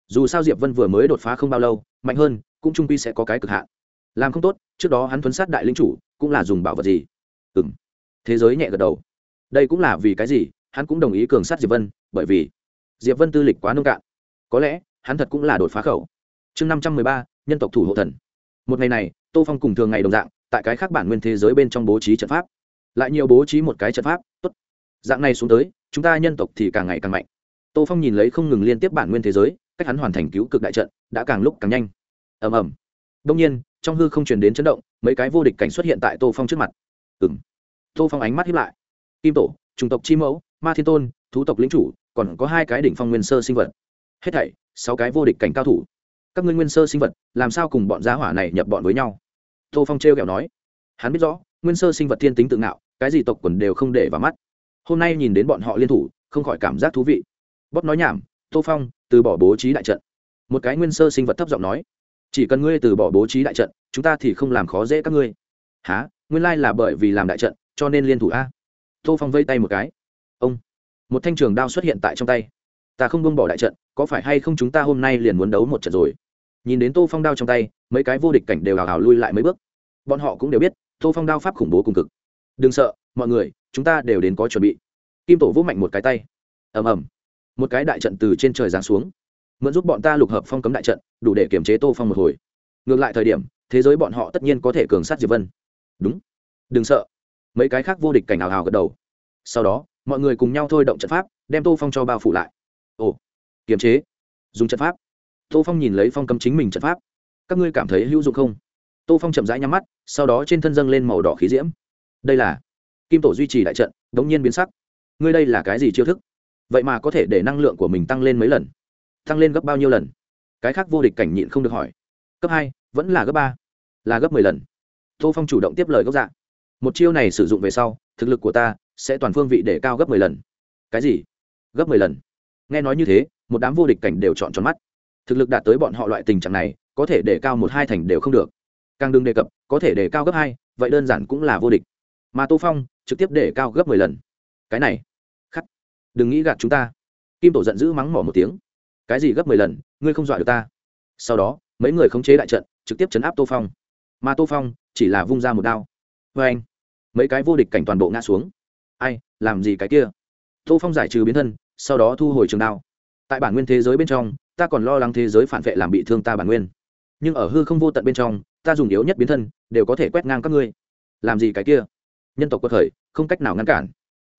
Dù sao diệp vân vừa mới đột phá không bao lâu, mạnh hơn, cũng trung quy sẽ có cái cực hạn làm không tốt, trước đó hắn thuấn sát đại linh chủ, cũng là dùng bảo vật gì? Ừ m thế giới nhẹ gật đầu. Đây cũng là vì cái gì? Hắn cũng đồng ý cường sát diệp vân, bởi vì diệp vân tư lịch quá nông cạn. Có lẽ, hắn thật cũng là đột phá khẩu. Chương năm trăm mười ba, nhân tộc thủ hộ thần. Một ngày này, tô phong cùng thường ngày đồng dạng, tại cái khác bản nguyên thế giới bên trong bố trí trận pháp. Lại nhiều bố trí một cái trận pháp, tốt. Dạng này xuống tới, chúng ta nhân tộc thì càng ngày càng mạnh. Tô phong nhìn lấy không ngừng liên tiếp bản nguyên thế giới, cách hắn hoàn thành cứu cực đại trận, đã càng lúc càng nhanh. Ầm ầm đông nhiên, trong hư không truyền đến chấn động, mấy cái vô địch cảnh xuất hiện tại tô phong trước mặt. Ừng tô phong ánh mắt hiếp lại. Kim tổ, chủng tộc chi mẫu, ma thiên tôn, thú tộc lính chủ, còn có hai cái đỉnh phong nguyên sơ sinh vật. Hết thảy, sáu cái vô địch cảnh cao thủ. Các ngươi nguyên sơ sinh vật, làm sao cùng bọn giá hỏa này nhập bọn với nhau? Tô phong t r kẹo nói. Hắn biết rõ, nguyên sơ sinh vật thiên tính tự ngạo, cái gì tộc quần đều không để vào mắt. Hôm nay nhìn đến bọn họ liên thủ, không khỏi cảm giác thú vị. Bóp nói nhảm, tô phong, từ bỏ bố trí đại trận. Một cái nguyên sơ sinh vật thấp giọng nói chỉ cần ngươi từ bỏ bố trí đại trận, chúng ta thì không làm khó dễ các ngươi. Há nguyên lai là bởi vì làm đại trận, cho nên liên thủ a. Tô phong vây tay một cái. Ông. Một thanh trường đao xuất hiện tại trong tay. Ta không buông bỏ đại trận, có phải hay không chúng ta hôm nay liền muốn đấu một trận rồi? Nhìn đến tô phong đao trong tay, mấy cái vô địch cảnh đều hào hào lui lại mấy bước. Bọn họ cũng đều biết, tô phong đao pháp khủng bố cùng cực. Đừng sợ, mọi người, chúng ta đều đến có chuẩn bị. Kim tổ vũ mạnh một cái tay. Ầm ầm. Một cái đại trận từ trên trời giáng xuống mượn giúp bọn ta lục hợp phong cấm đại trận, đủ để kiềm chế tô phong một hồi. Ngược lại thời điểm, thế giới bọn họ tất nhiên có thể cường sát diệp vân. Đúng. Đừng sợ. Mấy cái khác vô địch cảnh ảo hào gật đầu. Sau đó, mọi người cùng nhau thôi động trận pháp, đem tô phong cho bao phủ lại. Ồ. Kiềm chế. Dùng trận pháp. Tô phong nhìn lấy phong cấm chính mình trận pháp. Các ngươi cảm thấy hữu dụng không? Tô phong chậm rãi nhắm mắt, sau đó trên thân dâng lên màu đỏ khí diễm. Đây là kim tổ duy trì đại trận đ ố n g nhiên biến sắc. Ngươi đây là cái gì chiêu thức? Vậy mà có thể để năng lượng của mình tăng lên mấy lần? Tăng lên gấp bao nhiêu lần? Cái khác vô địch cảnh nhịn không được hỏi. Cấp hai, vẫn là gấp ba? Là gấp mười lần. Tô phong chủ động tiếp lời gốc dạ. Một chiêu này sử dụng về sau, thực lực của ta sẽ toàn phương vị để cao gấp mười lần. Cái gì? Gấp mười lần? Nghe nói như thế, một đám vô địch cảnh đều chọn tròn mắt. Thực lực đạt tới bọn họ loại tình trạng này, có thể để cao một hai thành đều không được. Càng đừng đề cập, có thể để cao gấp hai, vậy đơn giản cũng là vô địch. Mà tô phong trực tiếp để cao gấp mười lần. Cái này, khắc, đừng nghĩ gạt chúng ta. Kim tổ giận dữ mắng mỏ một tiếng cái gì gấp mười lần, ngươi không dọa được ta. Sau đó, mấy người khống chế đại trận, trực tiếp chấn áp tô phong. Mà tô phong chỉ là vung ra một đao. Vê anh, mấy cái vô địch cảnh toàn bộ ngã xuống. Ai, làm gì cái kia? Tô phong giải trừ biến thân, sau đó thu hồi trường đao. Tại bản nguyên thế giới bên trong, ta còn lo lắng thế giới phản vệ làm bị thương ta bản nguyên. Nhưng ở hư không vô tận bên trong, ta dùng yếu nhất biến thân, đều có thể quét ngang các ngươi. Làm gì cái kia? Nhân tộc có thời không cách nào ngăn cản.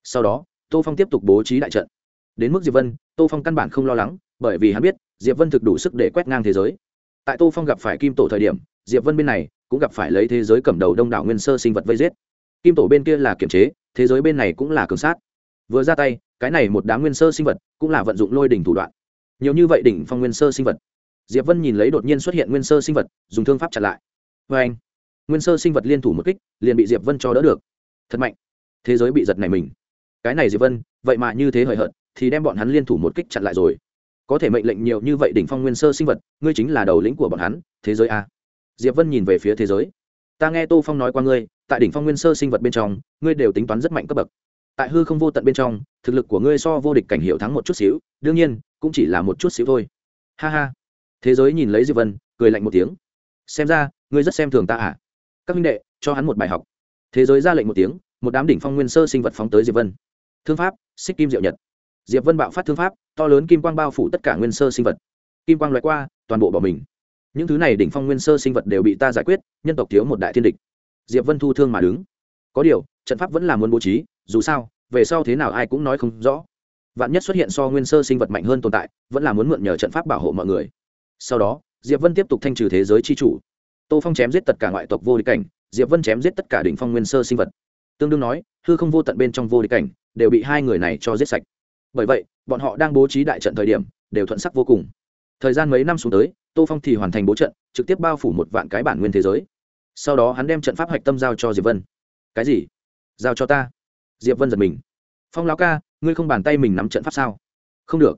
Sau đó, tô phong tiếp tục bố trí đại trận đến mức diệp vân, tô phong căn bản không lo lắng, bởi vì hắn biết, diệp vân thực đủ sức để quét ngang thế giới. tại tô phong gặp phải kim tổ thời điểm, diệp vân bên này cũng gặp phải lấy thế giới cầm đầu đông đảo nguyên sơ sinh vật vây giết. kim tổ bên kia là kiểm chế, thế giới bên này cũng là cường sát. vừa ra tay, cái này một đám nguyên sơ sinh vật cũng là vận dụng lôi đỉnh thủ đoạn. nhiều như vậy đỉnh phong nguyên sơ sinh vật. diệp vân nhìn lấy đột nhiên xuất hiện nguyên sơ sinh vật, dùng thương pháp chặn lại. vê anh. nguyên sơ sinh vật liên thủ một kích, liền bị diệp vân cho đỡ được. thật mạnh. thế giới bị giật này mình. cái này diệp vân, vậy mà như thế hời hợt thì đem bọn hắn liên thủ một kích chặn lại rồi. Có thể mệnh lệnh nhiều như vậy đỉnh phong nguyên sơ sinh vật, ngươi chính là đầu lĩnh của bọn hắn, thế giới a. Diệp vân nhìn về phía thế giới. Ta nghe tô phong nói qua ngươi, tại đỉnh phong nguyên sơ sinh vật bên trong, ngươi đều tính toán rất mạnh cấp bậc. Tại hư không vô tận bên trong, thực lực của ngươi so vô địch cảnh hiệu thắng một chút xíu, đương nhiên, cũng chỉ là một chút xíu thôi. Ha ha. Thế giới nhìn lấy diệp vân, cười lạnh một tiếng. Xem ra, ngươi rất xem thường ta à? Các minh đệ, cho hắn một bài học. Thế giới ra lệnh một tiếng, một đám đỉnh phong nguyên sơ sinh vật phóng tới diệp vân. Thương pháp, xích kim diệu nhật diệp vân bạo phát thương pháp, to lớn kim quang bao phủ tất cả nguyên sơ sinh vật. Kim quang loại qua, toàn bộ bỏ mình. Những thứ này đỉnh phong nguyên sơ sinh vật đều bị ta giải quyết, nhân tộc thiếu một đại thiên địch. Diệp vân thu thương mà đứng. Có điều, trận pháp vẫn là muốn bố trí, dù sao, về sau thế nào ai cũng nói không rõ. Vạn nhất xuất hiện so nguyên sơ sinh vật mạnh hơn tồn tại, vẫn là muốn mượn nhờ trận pháp bảo hộ mọi người. Sau đó, diệp vân tiếp tục thanh trừ thế giới c h i chủ. Tô phong chém giết tất cả ngoại tộc vô địch cảnh, diệp vân chém giết tất cả đỉnh phong nguyên sơ sinh vật. Tương đương nói, hư không vô tận bên trong vô địch cảnh, đều bị hai người này cho giết sạch bởi vậy, bọn họ đang bố trí đại trận thời điểm, đều thuận sắc vô cùng. Thời gian mấy năm xuống tới, tô phong thì hoàn thành bố trận, trực tiếp bao phủ một vạn cái bản nguyên thế giới. Sau đó hắn đem trận pháp hạch tâm giao cho diệp vân. Cái gì? Giao cho ta? Diệp vân giật mình. Phong lão ca, ngươi không bàn tay mình nắm trận pháp sao? Không được.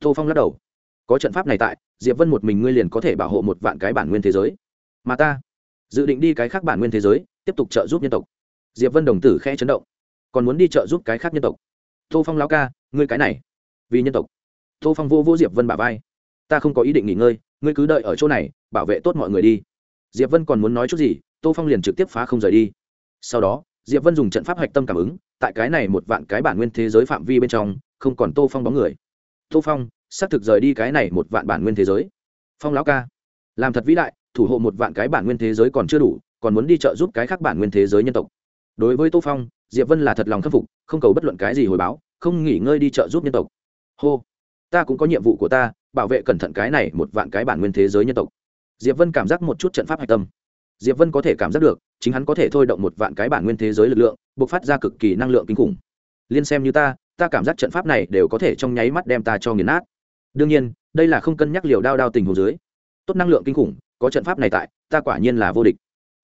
Tô phong lắc đầu. Có trận pháp này tại, diệp vân một mình ngươi liền có thể bảo hộ một vạn cái bản nguyên thế giới. Mà ta, dự định đi cái khác bản nguyên thế giới, tiếp tục trợ giúp nhân tộc. Diệp vân đồng tử khẽ chấn động. Còn muốn đi trợ giúp cái khác nhân tộc? Tô phong lão ca ngươi cái này, vì nhân tộc. Tô phong vô vô diệp vân bả vai. Ta không có ý định nghỉ ngơi, ngươi cứ đợi ở chỗ này, bảo vệ tốt mọi người đi. Diệp vân còn muốn nói chút gì, tô phong liền trực tiếp phá không rời đi. Sau đó, diệp vân dùng trận pháp hạch tâm cảm ứng, tại cái này một vạn cái bản nguyên thế giới phạm vi bên trong, không còn tô phong bóng người. Tô phong, xác thực rời đi cái này một vạn bản nguyên thế giới. Phong lão ca, làm thật vĩ đại, thủ hộ một vạn cái bản nguyên thế giới còn chưa đủ, còn muốn đi trợ giúp cái khác bản nguyên thế giới nhân tộc. Đối với tô phong, diệp vân là thật lòng khâm phục, không cầu bất luận cái gì hồi báo không nghỉ ngơi đi trợ giúp nhân tộc. Hô, ta cũng có nhiệm vụ của ta, bảo vệ cẩn thận cái này một vạn cái bản nguyên thế giới nhân tộc. Diệp vân cảm giác một chút trận pháp hạch tâm. Diệp vân có thể cảm giác được, chính hắn có thể thôi động một vạn cái bản nguyên thế giới lực lượng, bộc phát ra cực kỳ năng lượng kinh khủng. Liên xem như ta ta cảm giác trận pháp này đều có thể trong nháy mắt đem ta cho nghiền nát. Đương nhiên, đây là không cân nhắc liều đao đao tình hồ dưới. Tốt năng lượng kinh khủng, có trận pháp này tại, ta quả nhiên là vô địch.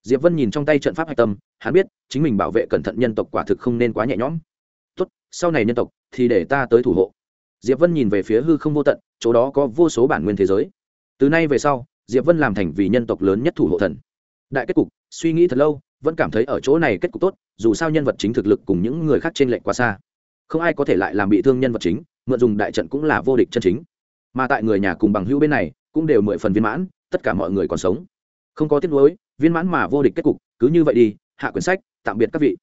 Diệp vân nhìn trong tay trận pháp hạch tâm, hắn biết, chính mình bảo vệ cẩn thận nhân tộc quả thực không nên quá nhẹ nhõm tốt, sau này nhân tộc thì để ta tới thủ hộ. Diệp vân nhìn về phía hư không vô tận, chỗ đó có vô số bản nguyên thế giới. Từ nay về sau, diệp vân làm thành vì nhân tộc lớn nhất thủ hộ thần. Đại kết cục, suy nghĩ thật lâu, vẫn cảm thấy ở chỗ này kết cục tốt, dù sao nhân vật chính thực lực cùng những người khác trên lệnh quá xa. Không ai có thể lại làm bị thương nhân vật chính, mượn dùng đại trận cũng là vô địch chân chính. Mà tại người nhà cùng bằng hữu bên này, cũng đều mười phần viên mãn, tất cả mọi người còn sống. Không có tiếc nuối, viên mãn mà vô địch kết cục, cứ như vậy đi, hạ quyển sách, tạm biệt các vị.